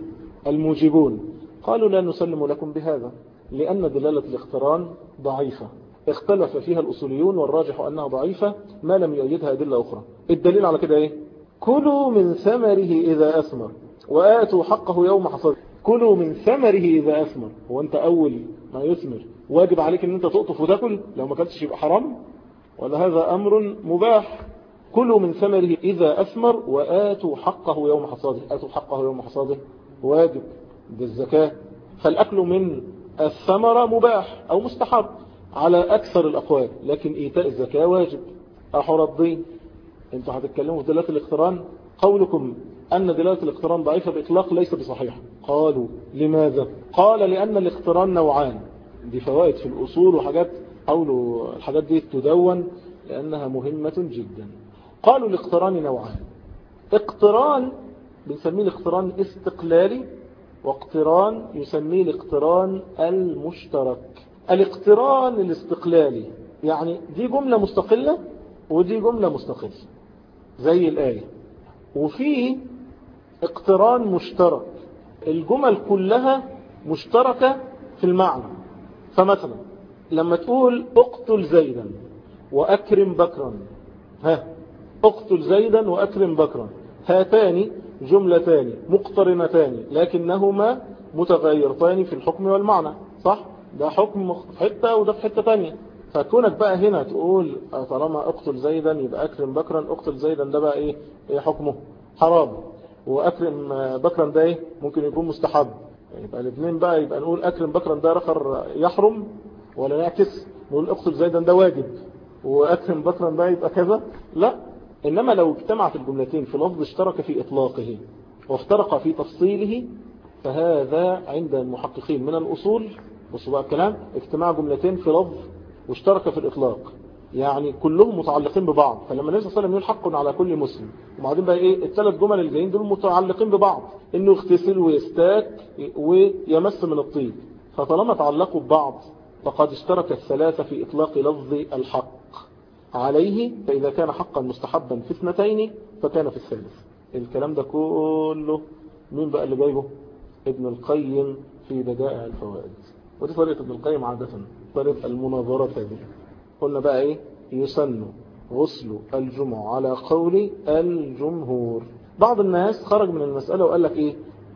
الموجبون. قالوا لا نسلم لكم بهذا لأن دلالة الاقتران ضعيفة. اختلف فيها الأصوليون والراجح أنها ضعيفة ما لم يؤيدها أدلة أخرى. الدليل على كده إيه؟ كلوا من ثمره إذا أثمر. وآتوا حقه يوم حصد كلوا من ثمره إذا أثمر. هو أنت أول ما يثمر. واجب عليك أن أنت تقطف وتأكل. لو ما كنتش يبقى حرام. ولا هذا أمر مباح. كلوا من ثمره إذا أثمر وآتوا حقه يوم حصاده. آتوا حقه يوم حصاده. واجب. بالزكاة فالأكل من الثمرة مباح أو مستحب على أكثر الأقوال. لكن إيتاء الزكاة واجب. أحر الضين أنتوا هتتكلموا في دلالة الاقتران قولكم أن دلالة الاقتران ضعيفة بإطلاق ليس بصحيح. قالوا لماذا؟ قال لأن الاقتران نوعان. دي فوائد في الأصول وحاجات قولوا الحاجات دي تدون لأنها مهمة جدا. قالوا الاقتران نوعان. اقتران بنسميه الاقتران استقلالي واقتران يسميه الاقتران المشترك. الاقتران الاستقلالي يعني دي جملة مستقلة ودي جملة مستقلة. زي الآية. وفي اقتران مشترك. الجمل كلها مشتركة في المعنى. فمثلا لما تقول اقتل زيدا وأكرم بكرا ها اقتل زيدا وأكرم بكرا هاتان جملتان مقترنتان لكنهما متغيرتان في الحكم والمعنى صح؟ ده حكم في حتة وده في حتة تانية. فكونك بقى هنا تقول طالما اقتل زيدا يبقى أكرم بكرا اقتل زيدا ده بقى إيه, إيه حكمه؟ حرام. وأكرم بكرا ده إيه؟ ممكن يكون مستحب. يبقى الاثنين بقى يبقى نقول أكرم بكرا ده رخر يحرم ولا نعكس نقول اقتل زيدا ده واجب. وأكرم بكرا ده يبقى كذا؟ لا. إنما لو اجتمعت الجملتين في لفظ اشترك في إطلاقه وافترق في تفصيله فهذا عند المحققين من الأصول بصوا بقى الكلام اجتماع جملتين في لفظ واشترك في الإطلاق. يعني كلهم متعلقين ببعض. فلما النبي صلى الله عليه وسلم يقول حق على كل مسلم وبعدين بقى إيه الثلاث جمل اللي جايين دول متعلقين ببعض. إنه يغتسل ويستاك ويمس من الطيب. فطالما تعلقوا ببعض فقد اشترك الثلاثة في إطلاق لفظ الحق. عليه فإذا كان حقا مستحبا في اثنتين فكان في الثالث. الكلام ده كله مين بقى اللي جايبه؟ ابن القيم في بدائع الفوائد. ودي طريقة ابن القيم عادة طريقة المناظرة هذه قلنا بقى إيه؟ يسن غسل الجمعة على قول الجمهور. بعض الناس خرج من المسألة وقال لك إيه؟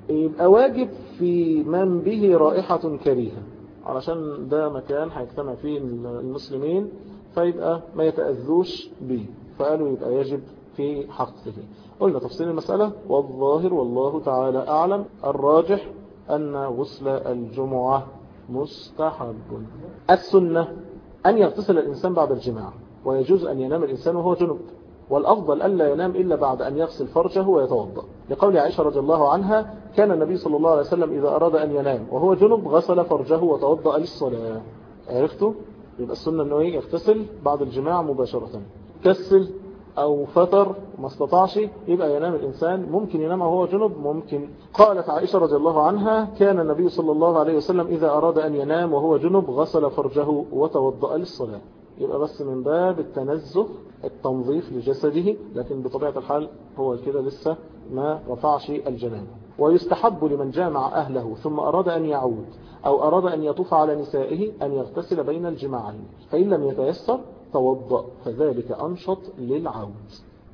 يبقى واجب في من به رائحة كريهة. علشان ده مكان هيجتمع فيه المسلمين فيبقى ما يتأذوش به. فقالوا يبقى يجب في حقه. قلنا تفصيل المسألة. والظاهر والله تعالى أعلم الراجح أن غسل الجمعة مستحب. السنة أن يغتسل الإنسان بعد الجماع ويجوز أن ينام الإنسان وهو جنب. والأفضل ألا ينام إلا بعد أن يغسل فرجه ويتوضأ. لقول عائشة رضي الله عنها كان النبي صلى الله عليه وسلم إذا أراد أن ينام وهو جنب غسل فرجه وتوضأ للصلاة. عرفتوا؟ يبقى السنة أنه يغتسل بعد الجماع مباشرة. كسل أو فتر ما استطاعش يبقى ينام الإنسان. ممكن ينام وهو جنب ممكن. قالت عائشة رضي الله عنها كان النبي صلى الله عليه وسلم إذا أراد أن ينام وهو جنب غسل فرجه وتوضأ للصلاة. يبقى بس من باب التنزه التنظيف لجسده لكن بطبيعة الحال هو كده لسه ما رفعش الجنابة ويستحب لمن جامع أهله ثم أراد أن يعود أو أراد أن يطوف على نسائه أن يغتسل بين الجماعين فإن لم يتيسر توضأ فذلك أنشط للعود.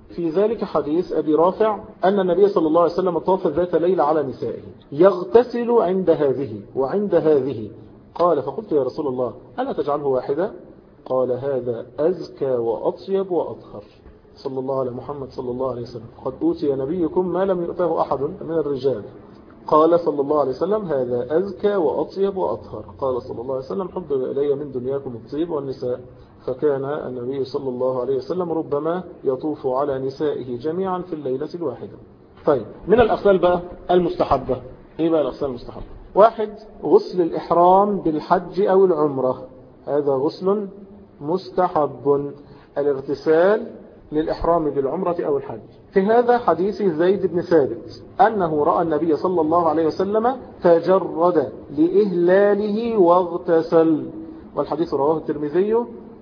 في ذلك حديث أبي رافع أن النبي صلى الله عليه وسلم طاف ذات ليلة على نسائه. يغتسل عند هذه وعند هذه. قال فقلت يا رسول الله ألا تجعله واحدة؟ قال هذا أزكى وأطيب وأطهر. صلى الله على محمد صلى الله عليه وسلم. قد أوتي نبيكم ما لم يؤته أحد من الرجال. قال صلى الله عليه وسلم هذا أزكى وأطيب وأطهر. قال صلى الله عليه وسلم حب إلي من دنياكم الطيب والنساء. فكان النبي صلى الله عليه وسلم ربما يطوف على نسائه جميعا في الليلة الواحدة. طيب من الأغسال بقى؟ المستحبة. إيه بقى الأغسال المستحبة؟ واحد غسل الإحرام بالحج أو العمرة. هذا غسل مستحب. الاغتسال للإحرام بالعمرة أو الحج. في هذا حديث زيد بن ثابت أنه رأى النبي صلى الله عليه وسلم تجرد لإهلاله واغتسل. والحديث رواه الترمذي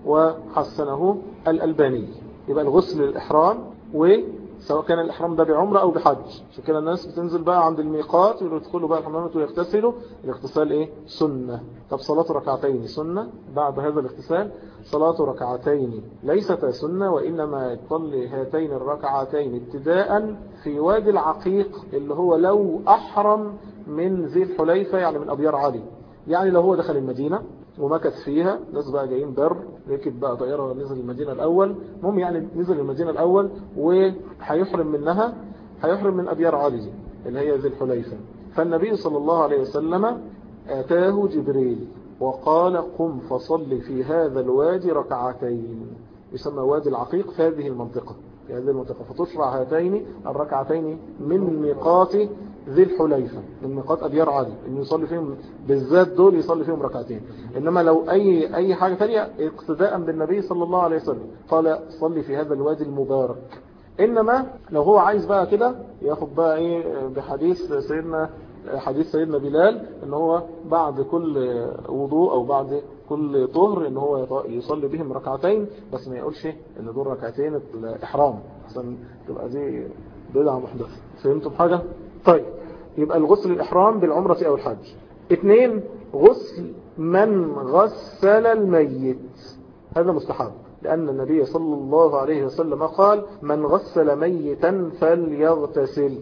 وحسنه الألباني. يبقى الغسل للإحرام وسواء كان الإحرام ده بعمرة أو بحج. عشان كده الناس بتنزل بقى عند الميقات ويدخلوا بقى الحمامات ويغتسلوا الاغتسال إيه؟ سنة. طب صلاة ركعتين سنة؟ بعد هذا الاغتسال صلاة ركعتين ليست سنة وإنما يصلي هاتين الركعتين ابتداء في وادي العقيق اللي هو لو أحرم من ذي الحليفة يعني من أبيار علي. يعني لو هو دخل المدينة ومكث فيها ناس بقى جايين بر ركب بقى طيارة نزل المدينة الأول. المهم يعني نزل المدينة الأول وهيحرم منها هيحرم من أبيار علي اللي هي ذي الحليفة. فالنبي صلى الله عليه وسلم آتاه جبريل وقال قم فصل في هذا الوادي ركعتين. يسمى وادي العقيق في هذه المنطقة. في هذه المنطقة. فتشرع هاتين الركعتين من ميقات ذي الحليفة من ميقات أبيار علي إنه يصلي فيهم بالذات دول يصلي فيهم ركعتين. إنما لو أي أي حاجة ثانية اقتداء بالنبي صلى الله عليه وسلم قال صلي في هذا الوادي المبارك. إنما لو هو عايز بقى كده ياخد بقى إيه بحديث سيدنا حديث سيدنا بلال إن هو بعد كل وضوء أو بعد كل طهر إن هو يصلي بهم ركعتين بس ما يقولش إن دول ركعتين الإحرام عشان تبقى دي بدعة محدثة. فهمتم حاجة؟ طيب يبقى الغسل الإحرام بالعمرة أو الحج. اثنين غسل من غسل الميت. هذا مستحب لأن النبي صلى الله عليه وسلم قال من غسل ميتا فليغتسل.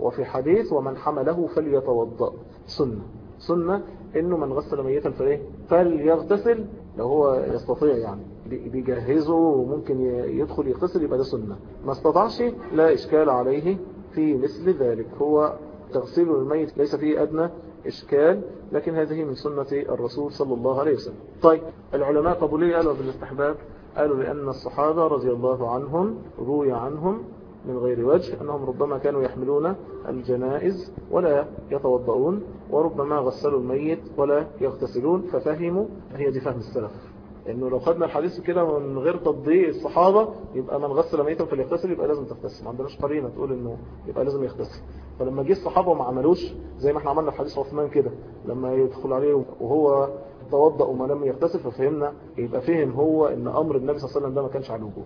وفي حديث ومن حمله فليتوضأ. سنة. سنة إنه من غسل ميتا فإيه؟ فليغتسل. لو هو يستطيع يعني بيجهزه وممكن يدخل يغتسل يبقى ده سنة. ما استطاعش لا إشكال عليه. في مثل ذلك. هو تغسيل الميت ليس فيه أدنى إشكال لكن هذه من سنة الرسول صلى الله عليه وسلم. طيب العلماء قبولية قالوا بالاستحباب قالوا لأن الصحابة رضي الله عنهم روي عنهم من غير وجه أنهم ربما كانوا يحملون الجنائز ولا يتوضؤون وربما غسلوا الميت ولا يغتسلون ففهموا هي دي فهم السلف. انه لو خدنا الحديث كده من غير تطبيق الصحابة يبقى من غسل ميتا فليغتسل يبقى لازم تغتسل. ما عندناش قرينة تقول إنه يبقى لازم يغتسل. فلما جه الصحابة وما عملوش زي ما إحنا عملنا في حديث عثمان كده لما يدخل عليه وهو توضأ وما لم يغتسل ففهمنا يبقى فهم هو إن أمر النبي صلى الله عليه وسلم ده ما كانش على الوجوب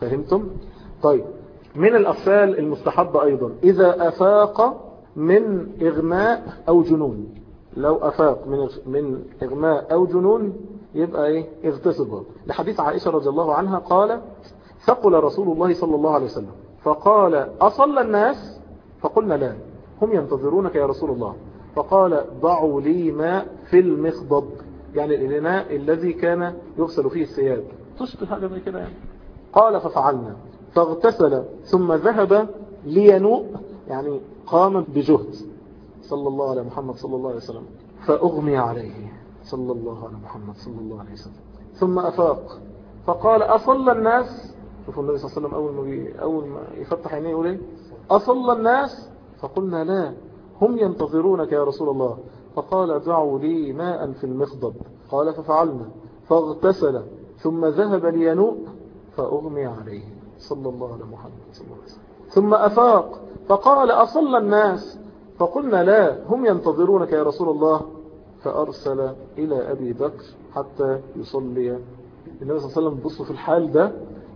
فهمتم؟ طيب من الأفعال المستحبة أيضا إذا أفاق من إغماء أو جنون. لو أفاق من من إغماء أو جنون يبقى إيه؟ اغتسل لحديث عائشة رضي الله عنها قال ثقل رسول الله صلى الله عليه وسلم. فقال أصلى الناس؟ فقلنا لا. هم ينتظرونك يا رسول الله. فقال ضعوا لي ماء في المخضب. يعني الإناء الذي كان يغسل فيه الثياب. تشبه حاجة زي كده يعني. قال ففعلنا. فاغتسل. ثم ذهب لينوء. يعني قام بجهد. صلى الله على محمد صلى الله عليه وسلم. فأغمي عليه. صلى الله على محمد صلى الله عليه وسلم. ثم أفاق. فقال أصلى الناس؟ شوفوا النبي صلى الله عليه وسلم أول ما, أول ما يفتح عينيه يقول إيه؟ أصلى الناس؟ فقلنا لا. هم ينتظرونك يا رسول الله. فقال دعوا لي ماء في المخضب. قال ففعلنا. فاغتسل. ثم ذهب لينوء فأغمي عليه. صلى الله على محمد صلى الله عليه وسلم. ثم أفاق. فقال أصلى الناس؟ فقلنا لا. هم ينتظرونك يا رسول الله. فأرسل إلى أبي بكر حتى يصلي. النبي صلى الله عليه وسلم بص في الحال ده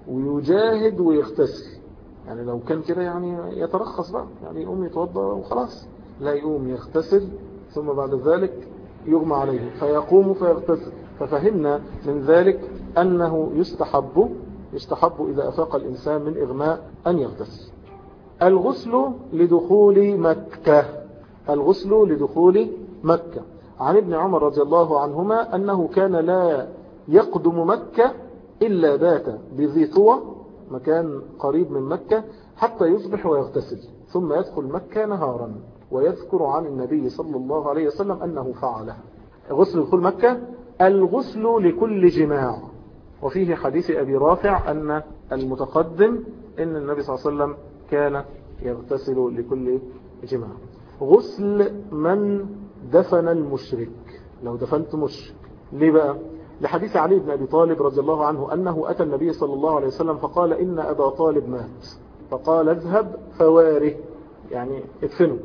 ويجاهد ويغتسل. يعني لو كان كده يعني يترخص بقى. يعني يقوم يتوضى وخلاص. لا يقوم يغتسل ثم بعد ذلك يغمى عليه. فيقوم فيغتسل. ففهمنا من ذلك أنه يستحب يستحب إذا أفاق الإنسان من إغماء أن يغتسل. الغسل لدخول مكة. الغسل لدخول مكة. عن ابن عمر رضي الله عنهما أنه كان لا يقدم مكة إلا بات بذي طوى مكان قريب من مكة حتى يصبح ويغتسل ثم يدخل مكة نهارا ويذكر عن النبي صلى الله عليه وسلم أنه فعله. غسل دخول مكة الغسل لكل جماع. وفيه حديث أبي رافع أن المتقدم إن النبي صلى الله عليه وسلم كان يغتسل لكل جماع. غسل من دفن المشرك. لو دفنت مشرك. ليه بقى؟ لحديث علي بن أبي طالب رضي الله عنه أنه أتى النبي صلى الله عليه وسلم فقال إن أبا طالب مات. فقال اذهب فواره. يعني ادفنه.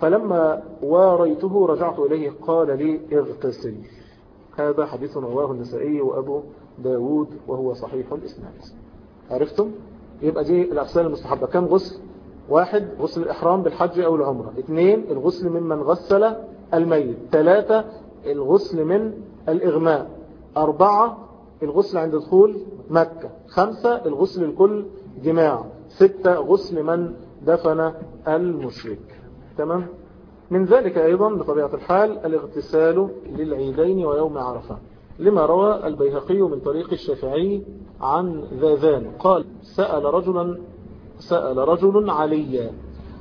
فلما واريته رجعت إليه قال لي اغتسل. هذا حديث رواه النسائي وأبو داود وهو صحيح الإسناد. عرفتم؟ يبقى دي الأغسال المستحبة. كم غسل؟ واحد غسل الإحرام بالحج أو العمرة. اثنين الغسل ممن غسل الميت. ثلاثة الغسل من الإغماء. أربعة الغسل عند دخول مكة. خمسة الغسل لكل جماع ستة غسل من دفن المشرك. تمام؟ من ذلك أيضا بطبيعة الحال الاغتسال للعيدين ويوم عرفة. لما روى البيهقي من طريق الشافعي عن ذاذان قال سأل رجلا سأل رجل عليا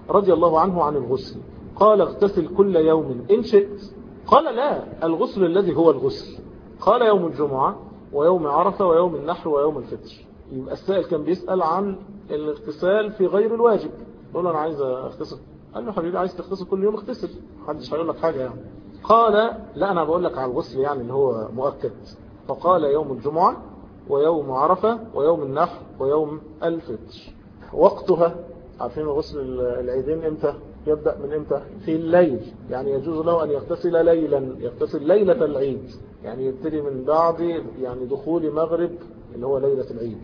رضي الله عنه عن الغسل. قال اغتسل كل يوم. إن شئت. قال لا الغسل الذي هو الغسل. قال يوم الجمعة ويوم عرفة ويوم النحر ويوم الفطر. يبقى السائل كان بيسأل عن الاغتسال في غير الواجب. يقول أنا عايز أغتسل. قال له حبيبي عايز تغتسل كل يوم اغتسل. محدش هيقول لك حاجة يعني. قال لا أنا بقول لك على الغسل يعني اللي هو مؤكد. فقال يوم الجمعة ويوم عرفة ويوم النحر ويوم الفطر. وقتها عارفين غسل العيدين إمتى؟ يبدأ من إمتى؟ في الليل. يعني يجوز له أن يغتسل ليلا يغتسل ليلة العيد. يعني يبتدي من بعد يعني دخول مغرب اللي هو ليلة العيد.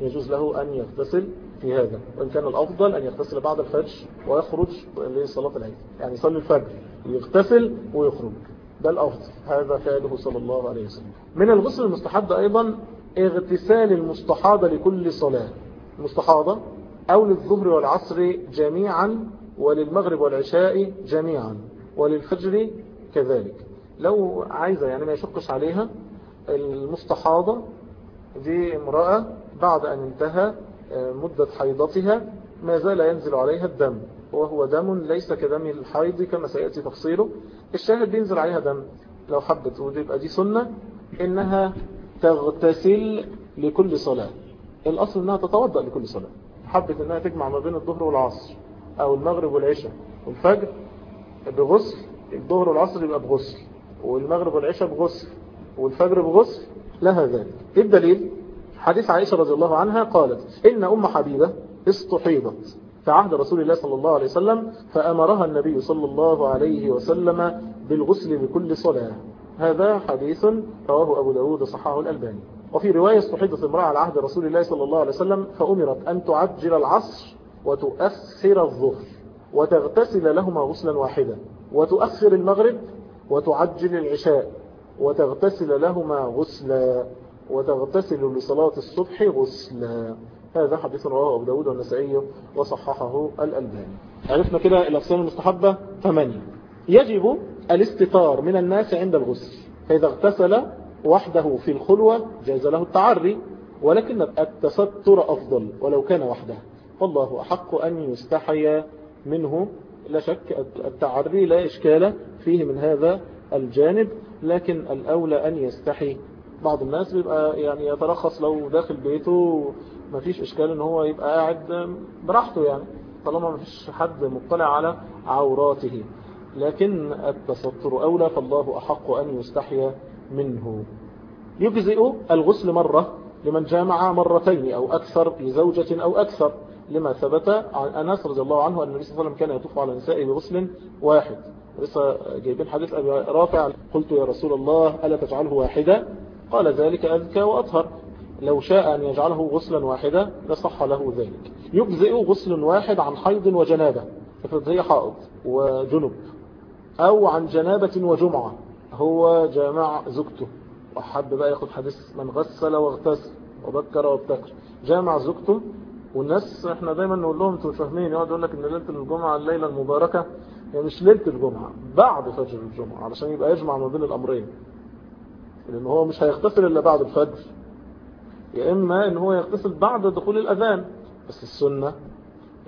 يجوز له أن يغتسل في هذا. وإن كان الأفضل أن يغتسل بعد الفجر ويخرج لصلاة العيد. يعني يصلي الفجر يغتسل ويخرج. ده الأفضل. هذا فعله صلى الله عليه وسلم. من الغسل المستحب أيضا اغتسال المستحاضة لكل صلاة. المستحاضة أو للظهر والعصر جميعا وللمغرب والعشاء جميعا وللفجر كذلك. لو عايزة يعني ما يشقش عليها المستحاضة دي امرأة بعد أن انتهى مدة حيضتها ما زال ينزل عليها الدم وهو دم ليس كدم الحيض كما سيأتي تفصيله. الشاهد بينزل عليها دم. لو حبت ويبقى دي سنة إنها تغتسل لكل صلاة. الأصل إنها تتوضأ لكل صلاة. حبت إنها تجمع ما بين الظهر والعصر. أو المغرب والعشاء. والفجر بغسل الظهر والعصر يبقى بغسل. والمغرب والعشاء بغسل. والفجر بغسل لها ذلك. الدليل؟ حديث عائشة رضي الله عنها قالت إن أم حبيبة استحيضت في عهد رسول الله صلى الله عليه وسلم فأمرها النبي صلى الله عليه وسلم بالغسل بكل صلاة. هذا حديث رواه أبو داود صححه الألباني. وفي رواية استحيضت امرأة على عهد رسول الله صلى الله عليه وسلم فأمرت أن تعجل العصر وتؤخر الظهر وتغتسل لهما غسلا واحدا وتؤخر المغرب وتعجل العشاء وتغتسل لهما غسلا وتغتسل لصلاة الصبح غسلا. هذا حديث رواه أبو داود والنسائي وصححه الألباني. عرفنا كده الأقسام المستحبة؟ ثمانية. يجب الاستطار من الناس عند الغسل. فإذا اغتسل وحده في الخلوة جاز له التعري ولكن التستر أفضل ولو كان وحده. والله أحق أن يستحي منه. لا شك التعري لا إشكال فيه من هذا الجانب لكن الأولى أن يستحي. بعض الناس بيبقى يعني يترخص لو داخل بيته ما فيش إشكال إن هو يبقى قاعد براحته يعني طالما ما فيش حد مطلع على عوراته. لكن التستر أولى فالله أحق أن يستحي منه. يجزئ الغسل مرة لمن جامع مرتين أو أكثر لزوجة أو أكثر. لما ثبت عن أنس رضي الله عنه أن النبي صلى الله عليه وسلم كان يطوف على النساء بغسل واحد. لسه جايبين حديث أبي رافع قلت يا رسول الله ألا تجعله واحدة؟ قال ذلك أذكى وأطهر. لو شاء أن يجعله غسلا واحدا لصح له ذلك. يجزئ غسل واحد عن حيض وجنابة افرض هي حائض وجنب أو عن جنابة وجمعة. هو جامع زوجته. وحب بقى ياخد حديث من غسل واغتسل وبكر وابتكر. جامع زوجته والناس إحنا دايما نقول لهم أنتوا فاهمين يقعد يقول لك إن ليلة الجمعة الليلة المباركة هي مش ليلة الجمعة بعد فجر الجمعة علشان يبقى يجمع ما بين الأمرين. لأن هو مش هيغتسل إلا بعد الفجر. يا إما إن هو يغتسل بعد دخول الأذان بس السنة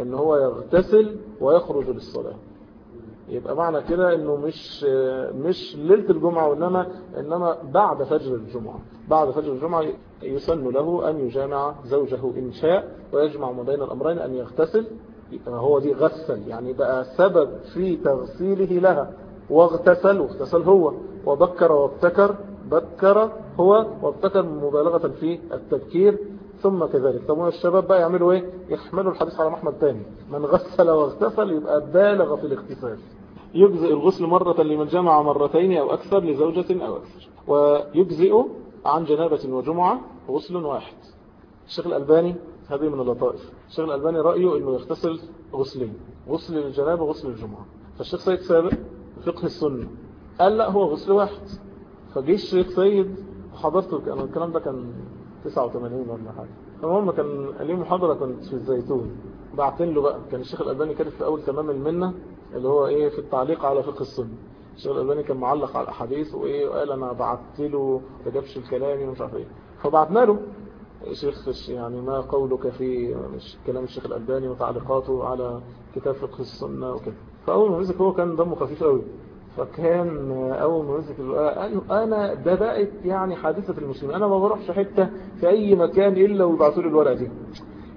إن هو يغتسل ويخرج للصلاة. يبقى معنى كده إنه مش مش ليلة الجمعة وإنما إنما بعد فجر الجمعة. بعد فجر الجمعة يسن له أن يجامع زوجه إن شاء ويجمع ما بين الأمرين أن يغتسل. هو دي غسل يعني بقى سبب في تغسيله لها. واغتسل واغتسل هو. وبكر وابتكر بكر هو وابتكر مبالغة في التبكير. ثم كذلك. طب الشباب بقى يعملوا إيه؟ يحملوا الحديث على محمد تاني. من غسل واغتسل يبقى بالغ في الاغتسال. يجزئ الغسل مرة لمن جمع مرتين أو أكثر لزوجة أو أكثر. ويجزئ عن جنابة وجمعة غسل واحد. الشيخ الألباني هذه من اللطائف. الشيخ الألباني رأيه أنه يغتسل غسلين. غسل للجنابة وغسل للجمعة فالشيخ سيد سابق فقه السنة قال لا هو غسل واحد. فجي الشيخ سيد وحضرته كان الكلام ده كان 89 ولا حاجة. فالمهم كان ليه محاضرة كنت في الزيتون. بعتين له بقى كان الشيخ الألباني كاتب في أول تمام المنة اللي هو إيه في التعليق على فقه السنة. الشيخ الألباني كان معلق على الأحاديث وإيه وقال أنا بعت له ما جابش الكلام ومش عارف إيه. فبعتنا له. شيخ يعني ما قولك في كلام الشيخ الألباني وتعليقاته على كتاب فقه السنة وكده. فأول ما مسك هو كان دمه خفيف قوي فكان أول ما مسك أنا ده بقت يعني حادثة المسلمين. أنا ما بروحش حتة في أي مكان إلا ويبعثوا لي الورقة دي.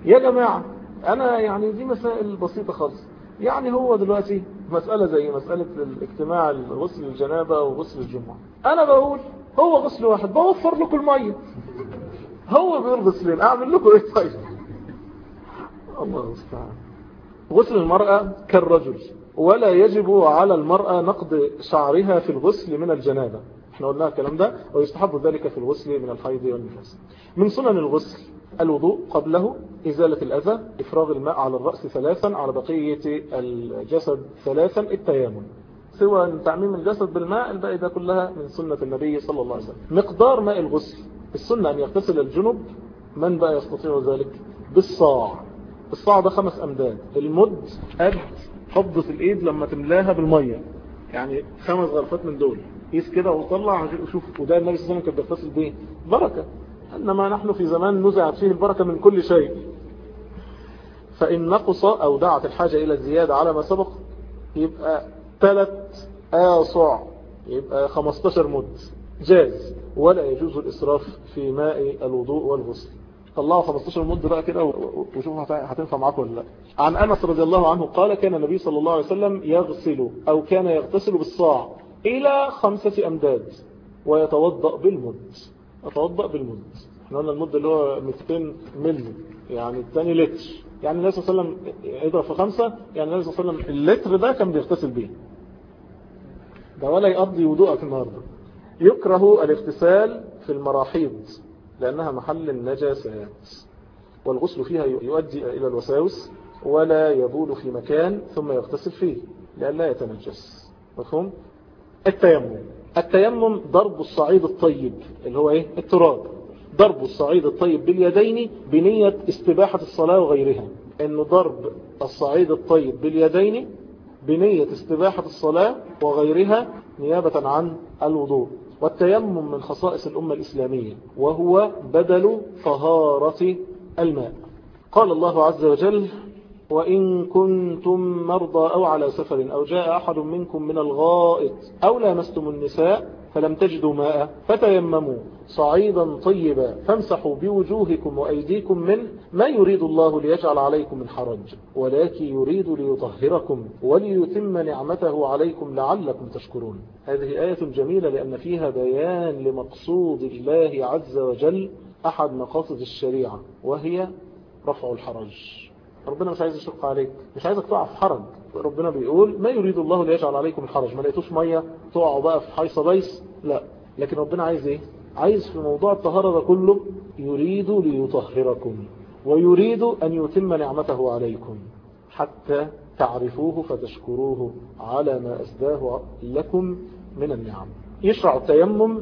يا جماعة أنا يعني دي مسائل بسيطة خالص. يعني هو دلوقتي مسألة زي مسألة الاجتماع غسل الجنابة وغسل الجمعة. أنا بقول هو غسل واحد بوفر لكم المية. هو بيقول غسلين أعمل لكم إيه طيب؟ الله المستعان. غسل المرأة كالرجل. ولا يجب على المرأة نقض شعرها في الغسل من الجنابة. إحنا قلنا الكلام ده ويستحب ذلك في الغسل من الحيض والنفاس. من سنن الغسل الوضوء قبله إزالة الأذى إفراغ الماء على الرأس ثلاثا على بقية الجسد ثلاثا التيامن سوى تعميم الجسد بالماء الباقي ده كلها من سنة النبي صلى الله عليه وسلم. مقدار ماء الغسل. السنة أن يغتسل الجنب. من بقى يستطيع ذلك؟ بالصاع. الصاع ده خمس أمداد. المد قد قبضة الإيد لما تملاها بالمية. يعني خمس غرفات من دول. قيس كده وطلع وشوف. وده النبي صلى الله عليه وسلم كان بيغتسل بيه. بركة. إنما نحن في زمان نزعت فيه البركة من كل شيء. فإن نقص أو دعت الحاجة إلى الزيادة على ما سبق يبقى ثلاث آصع. يبقى 15 مد. جاز. ولا يجوز الإسراف في ماء الوضوء والغسل. طلعوا 15 مد بقى كده وشوفوا هتنفع معاكم ولا لا. عن أنس رضي الله عنه قال كان النبي صلى الله عليه وسلم يغسل أو كان يغتسل بالصاع إلى خمسة أمداد ويتوضأ بالمد. يتوضأ بالمد. إحنا قلنا المد اللي هو 200 ملي يعني الثاني لتر. يعني النبي صلى الله عليه وسلم يضرب في خمسة يعني النبي صلى الله عليه وسلم اللتر ده كان بيغتسل بيه. ده ولا يقضي وضوءك النهارده. يكره الاغتسال في المراحيض. لأنها محل النجاسات والغسل فيها يؤدي إلى الوساوس ولا يبول في مكان ثم يغتسل فيه لأن لا يتنجس. مفهوم؟ التيمم. التيمم ضرب الصعيد الطيب اللي هو إيه؟ التراب. ضرب الصعيد الطيب باليدين بنية استباحة الصلاة وغيرها. إنه ضرب الصعيد الطيب باليدين بنية استباحة الصلاة وغيرها نيابة عن الوضوء. والتيمم من خصائص الأمة الإسلامية وهو بدل طهارة الماء. قال الله عز وجل وإن كنتم مرضى أو على سفر أو جاء أحد منكم من الغائط أو لامستم النساء فلم تجدوا ماء فتيمموا صعيدا طيبا فامسحوا بوجوهكم وأيديكم منه ما يريد الله ليجعل عليكم من حرج ولكن يريد ليطهركم وليتم نعمته عليكم لعلكم تشكرون. هذه آية جميلة لأن فيها بيان لمقصود الله عز وجل أحد مقاصد الشريعة وهي رفع الحرج. ربنا مش عايز يشق عليك مش عايزك تقع في حرج. ربنا بيقول ما يريد الله ليجعل عليكم الحرج. ما لقيتوش مية تقعوا بقى في حيصة بيس. لا لكن ربنا عايز إيه؟ عايز في موضوع الطهارة ده كله يريد ليطهركم ويريد أن يتم نعمته عليكم حتى تعرفوه فتشكروه على ما أسداه لكم من النعم. يشرع التيمم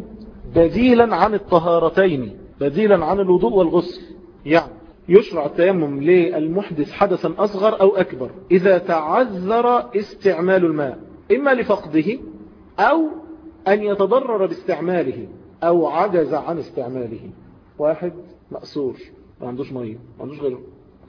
بديلا عن الطهارتين بديلا عن الوضوء والغسل. يعني يشرع التيمم للمحدث حدثا أصغر أو أكبر إذا تعذر استعمال الماء إما لفقده أو أن يتضرر باستعماله أو عجز عن استعماله. واحد مأسور ما عندوش مية ما عندوش غير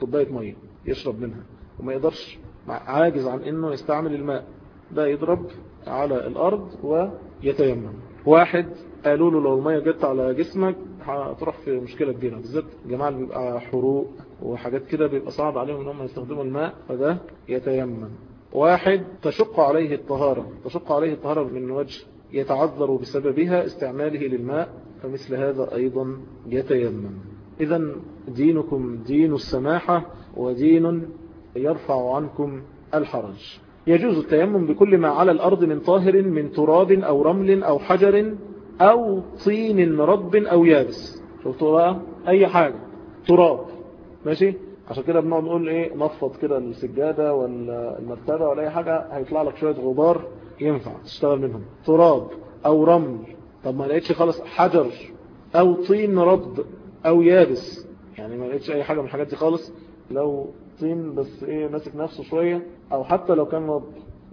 كوباية مية يشرب منها وما يقدرش عاجز عن إنه يستعمل الماء. ده يضرب على الأرض ويتيمم. واحد قالوا له لو المية جت على جسمك هتروح في مشكلة كبيرة. بالذات اللي بيبقى حروق وحاجات كده بيبقى صعب عليهم إن هم يستخدموا الماء فده يتيمم. واحد تشق عليه الطهارة. تشق عليه الطهارة من وجه يتعذر بسببها استعماله للماء فمثل هذا أيضا يتيمم. إذا دينكم دين السماحة ودين يرفع عنكم الحرج. يجوز التيمم بكل ما على الأرض من طاهر من تراب أو رمل أو حجر أو طين رب أو يابس. شفتوا بقى؟ أي حاجة. تراب. ماشي؟ عشان كده بنقعد نقول إيه؟ نفض كده السجادة ولا المرتبة ولا أي حاجة هيطلع لك شوية غبار ينفع تشتغل منهم. تراب أو رمل. طب ما لقيتش خالص حجر أو طين رب أو يابس. يعني ما لقيتش أي حاجة من الحاجات دي خالص. لو طين بس إيه ماسك نفسه شوية أو حتى لو كان رب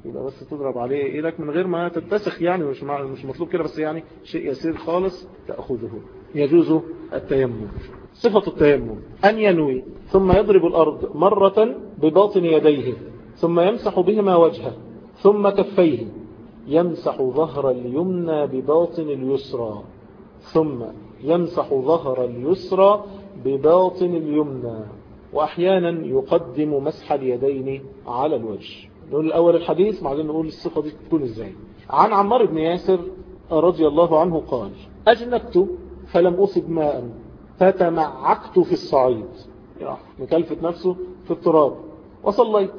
يبقى بس تضرب عليه إيدك من غير ما تتسخ يعني مش مش مطلوب كده بس يعني شيء يسير خالص تأخذه. يجوز التيمم. صفة التيمم. أن ينوي ثم يضرب الأرض مرة بباطن يديه ثم يمسح بهما وجهه ثم كفيه. يمسح ظهر اليمنى بباطن اليسرى ثم يمسح ظهر اليسرى بباطن اليمنى. وأحيانا يقدم مسح اليدين على الوجه. نقول الأول الحديث بعدين نقول الصفة دي تكون إزاي. عن عمار بن ياسر رضي الله عنه قال أجنبت فلم أصب ماء فتمعكت في الصعيد. مكلفة نفسه في التراب. وصليت.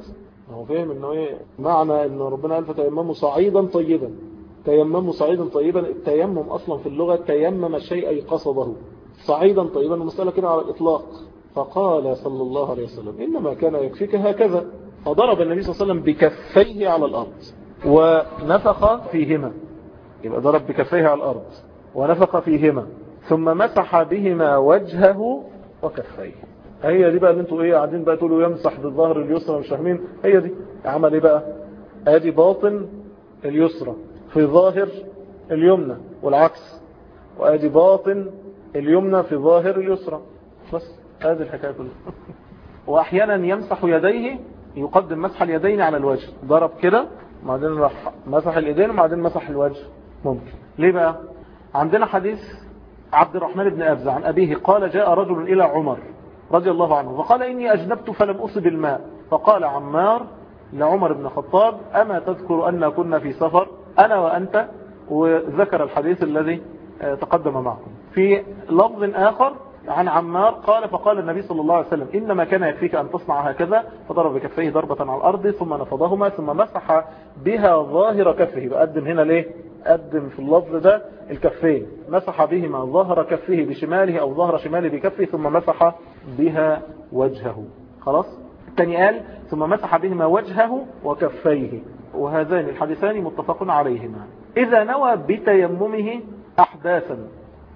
هو فاهم إنه إيه؟ معنى إن ربنا قال فتيمموا صعيدا طيبا. تيمموا صعيدا طيبا. التيمم أصلا في اللغة تيمم الشيء اي قصده. صعيدا طيبا. المسألة كده على الإطلاق. فقال صلى الله عليه وسلم إنما كان يكفيك هكذا. فضرب النبي صلى الله عليه وسلم بكفيه على الأرض ونفخ فيهما. يبقى ضرب بكفيه على الأرض ونفخ فيهما ثم مسح بهما وجهه وكفيه. هي دي بقى اللي أنتوا إيه قاعدين بقى تقولوا يمسح بالظهر اليسرى مش فاهمين هي دي. عمل إيه بقى؟ ادي باطن اليسرى في ظاهر اليمنى والعكس. وادي باطن اليمنى في ظاهر اليسرى. بس. هذه الحكاية كلها. *laughs* وأحيانا يمسح يديه يقدم مسح اليدين على الوجه. ضرب كده بعدين راح مسح الإيدين وبعدين مسح الوجه. ممكن. ليه بقى؟ عندنا حديث عبد الرحمن بن أبزة عن أبيه قال جاء رجل إلى عمر رضي الله عنه فقال إني أجنبت فلم أصب الماء فقال عمار لعمر بن الخطاب أما تذكر أن كنا في سفر أنا وأنت؟ وذكر الحديث الذي تقدم معكم. في لفظ آخر عن عمار قال فقال النبي صلى الله عليه وسلم إنما كان يكفيك أن تصنع هكذا فضرب بكفيه ضربة على الأرض ثم نفضهما ثم مسح بها ظاهر كفه بقدم هنا ليه؟ قدم في اللفظ ده الكفين. مسح بهما ظهر كفه بشماله أو ظهر شماله بكفه ثم مسح بها وجهه. خلاص؟ الثاني قال ثم مسح بهما وجهه وكفيه. وهذان الحديثان متفق عليهما. إذا نوى بتيممه أحداثا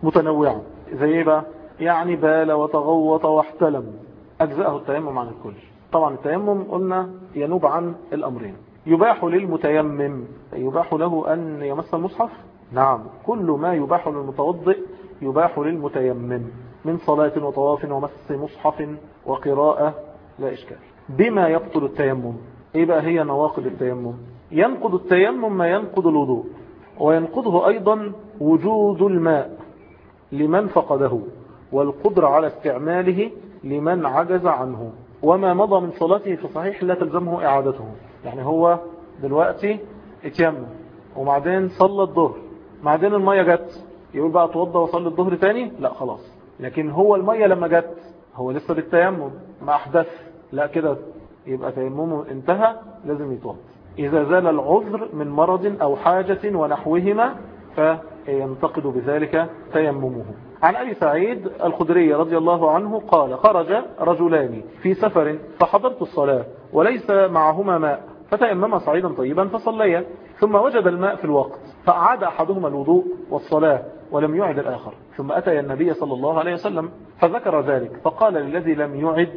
متنوعة زي إيه بقى؟ يعني بال وتغوط واحتلم. أجزاءه التيمم عن الكل. طبعا التيمم قلنا ينوب عن الأمرين. يباح للمتيمم. يباح له أن يمس المصحف؟ نعم. كل ما يباح للمتوضئ يباح للمتيمم. من صلاة وطواف ومس مصحف وقراءة لا إشكال. بما يبطل التيمم. إيه بقى هي نواقض التيمم. ينقض التيمم ما ينقض الوضوء. وينقضه أيضا وجود الماء لمن فقده. والقدرة على استعماله لمن عجز عنه. وما مضى من صلاته في صحيح لا تلزمه إعادته. يعني هو دلوقتي اتيمم وبعدين صلى الظهر. بعدين المية جت. يقول بقى اتوضى وصلي الظهر تاني؟ لا خلاص. لكن هو المية لما جت هو لسه بالتيمم. ما أحدث. لا كده يبقى تيممه انتهى لازم يتوضى. إذا زال العذر من مرض أو حاجة ونحوهما ينتقد بذلك تيممه. عن أبي سعيد الخدري رضي الله عنه قال خرج رجلان في سفر فحضرت الصلاة وليس معهما ماء فتيمم صعيدا طيبا فصليا ثم وجد الماء في الوقت فأعاد أحدهما الوضوء والصلاة ولم يعد الآخر ثم أتى النبي صلى الله عليه وسلم فذكر ذلك فقال للذي لم يعد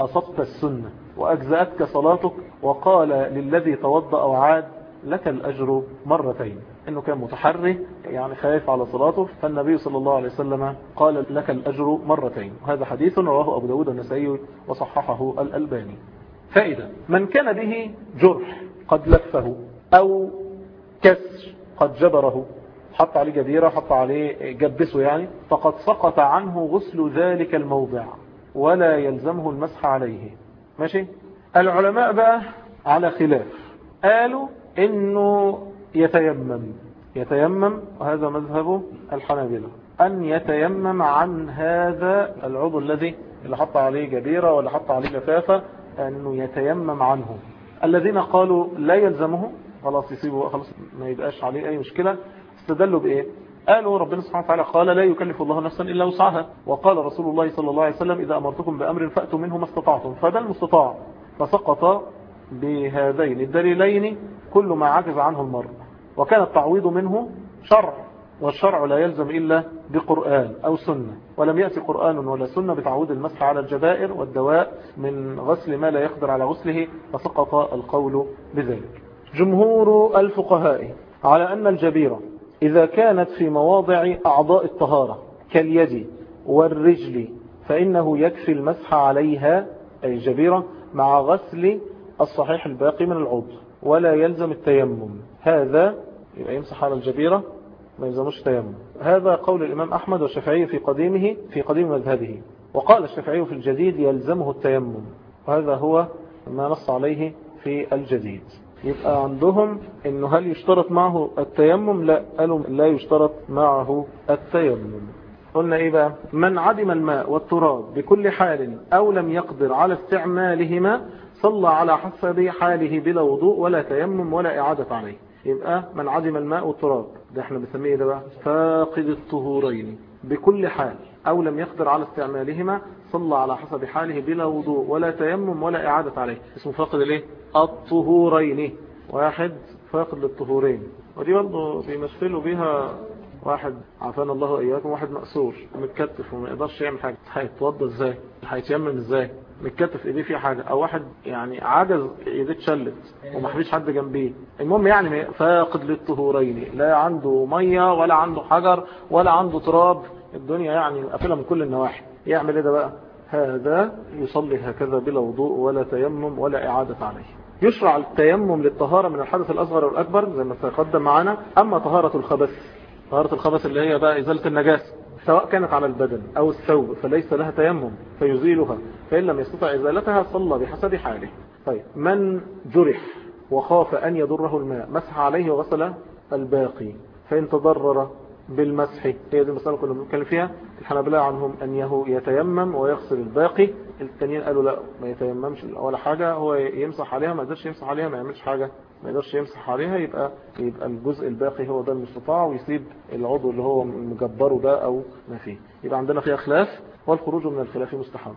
أصبت السنة وأجزأتك صلاتك؟ وقال للذي توضأ وعاد لك الأجر مرتين. إنه كان متحري يعني خايف على صلاته. فالنبي صلى الله عليه وسلم قال لك الأجر مرتين. وهذا حديث رواه أبو داود النسائي وصححه الألباني. فإذا من كان به جرح قد لفه أو كسر قد جبره حط عليه جبيرة حط عليه جبسه يعني فقد سقط عنه غسل ذلك الموضع ولا يلزمه المسح عليه. ماشي؟ العلماء بقى على خلاف. قالوا إنه يتيمم. يتيمم وهذا مذهب الحنابلة. أن يتيمم عن هذا العضو الذي اللي حط عليه جبيرة ولا حط عليه لفافة أنه يتيمم عنه. الذين قالوا لا يلزمه خلاص يسيبه خلاص ما يبقاش عليه أي مشكلة. استدلوا بإيه؟ قالوا ربنا سبحانه وتعالى قال لا يكلف الله نفسا إلا وسعها. وقال رسول الله صلى الله عليه وسلم إذا أمرتكم بأمر فأتوا منه ما استطعتم. فده المستطاع. فسقط بهذين الدليلين كل ما عجز عنه المرء. وكان التعويض منه شرع والشرع لا يلزم إلا بقرآن أو سنة ولم يأتي قرآن ولا سنة بتعويض المسح على الجبائر والدواء من غسل ما لا يقدر على غسله فسقط القول بذلك. جمهور الفقهاء على أن الجبيرة إذا كانت في مواضع أعضاء الطهارة كاليد والرجل فإنه يكفي المسح عليها أي الجبيرة مع غسل الصحيح الباقي من العضو ولا يلزم التيمم. هذا يبقى يمسح على الجبيرة ما يلزمش تيمم هذا قول الإمام أحمد والشافعي في قديمه في قديم مذهبه. وقال الشافعي في الجديد يلزمه التيمم. وهذا هو ما نص عليه في الجديد. يبقى عندهم إنه هل يشترط معه التيمم؟ لا قالوا لا يشترط معه التيمم. قلنا إيه بقى؟ من عدم الماء والتراب بكل حال أو لم يقدر على استعمالهما صلى على حسب حاله بلا وضوء ولا تيمم ولا إعادة عليه. يبقى من عدم الماء والتراب. ده إحنا بنسميه ده بقى؟ فاقد الطهورين. بكل حال أو لم يقدر على استعمالهما صلى على حسب حاله بلا وضوء ولا تيمم ولا إعادة عليه. اسمه فاقد الايه الطهورين. واحد فاقد للطهورين. ودي برضه بيمثلوا بيها واحد عافانا الله اياكم واحد مأسور متكتف وما يقدرش يعمل حاجة. هيتوضى إزاي؟ هيتيمم إزاي؟ متكتف إيديه فيه حاجة. أو واحد يعني عجز إيديه اتشلت ومحبيش حد جنبيه. المهم يعني فاقد للطهورين. لا عنده مية ولا عنده حجر ولا عنده تراب. الدنيا يعني قافلة من كل النواحي. يعمل إيه ده بقى؟ هذا يصلي هكذا بلا وضوء ولا تيمم ولا إعادة عليه. يشرع التيمم للطهارة من الحدث الأصغر والأكبر زي ما تقدم معنا. أما طهارة الخبث طهارة الخبث اللي هي بقى إزالة النجاسة سواء كانت على البدن أو الثوب فليس لها تيمم فيزيلها فإن لم يستطع إزالتها صلى بحسب حاله. طيب من جرح وخاف أن يضره الماء مسح عليه وغسل الباقي فإن تضرر بالمسح هي دي المسألة كنا بنتكلم فيها الحنابلة عنهم أن يتيمم ويغسل الباقي التانيين قالوا لا ما يتيممش ولا حاجة هو يمسح عليها ما يقدرش يمسح عليها ما يعملش حاجة. ما يقدرش يمسح عليها يبقى يبقى الجزء الباقي هو ده المستطاع ويسيب العضو اللي هو مجبره ده أو ما فيه. يبقى عندنا فيها خلاف والخروج من الخلاف مستحب.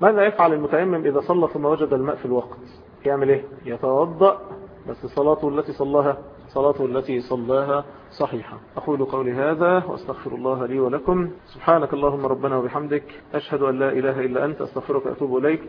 ماذا يفعل المتيمم إذا صلى ثم وجد الماء في الوقت؟ يعمل إيه؟ يتوضأ بس صلاته التي صلاها صلاته التي صلاها صحيحة. أقول قولي هذا وأستغفر الله لي ولكم. سبحانك اللهم ربنا وبحمدك أشهد أن لا إله إلا أنت أستغفرك وأتوب إليك.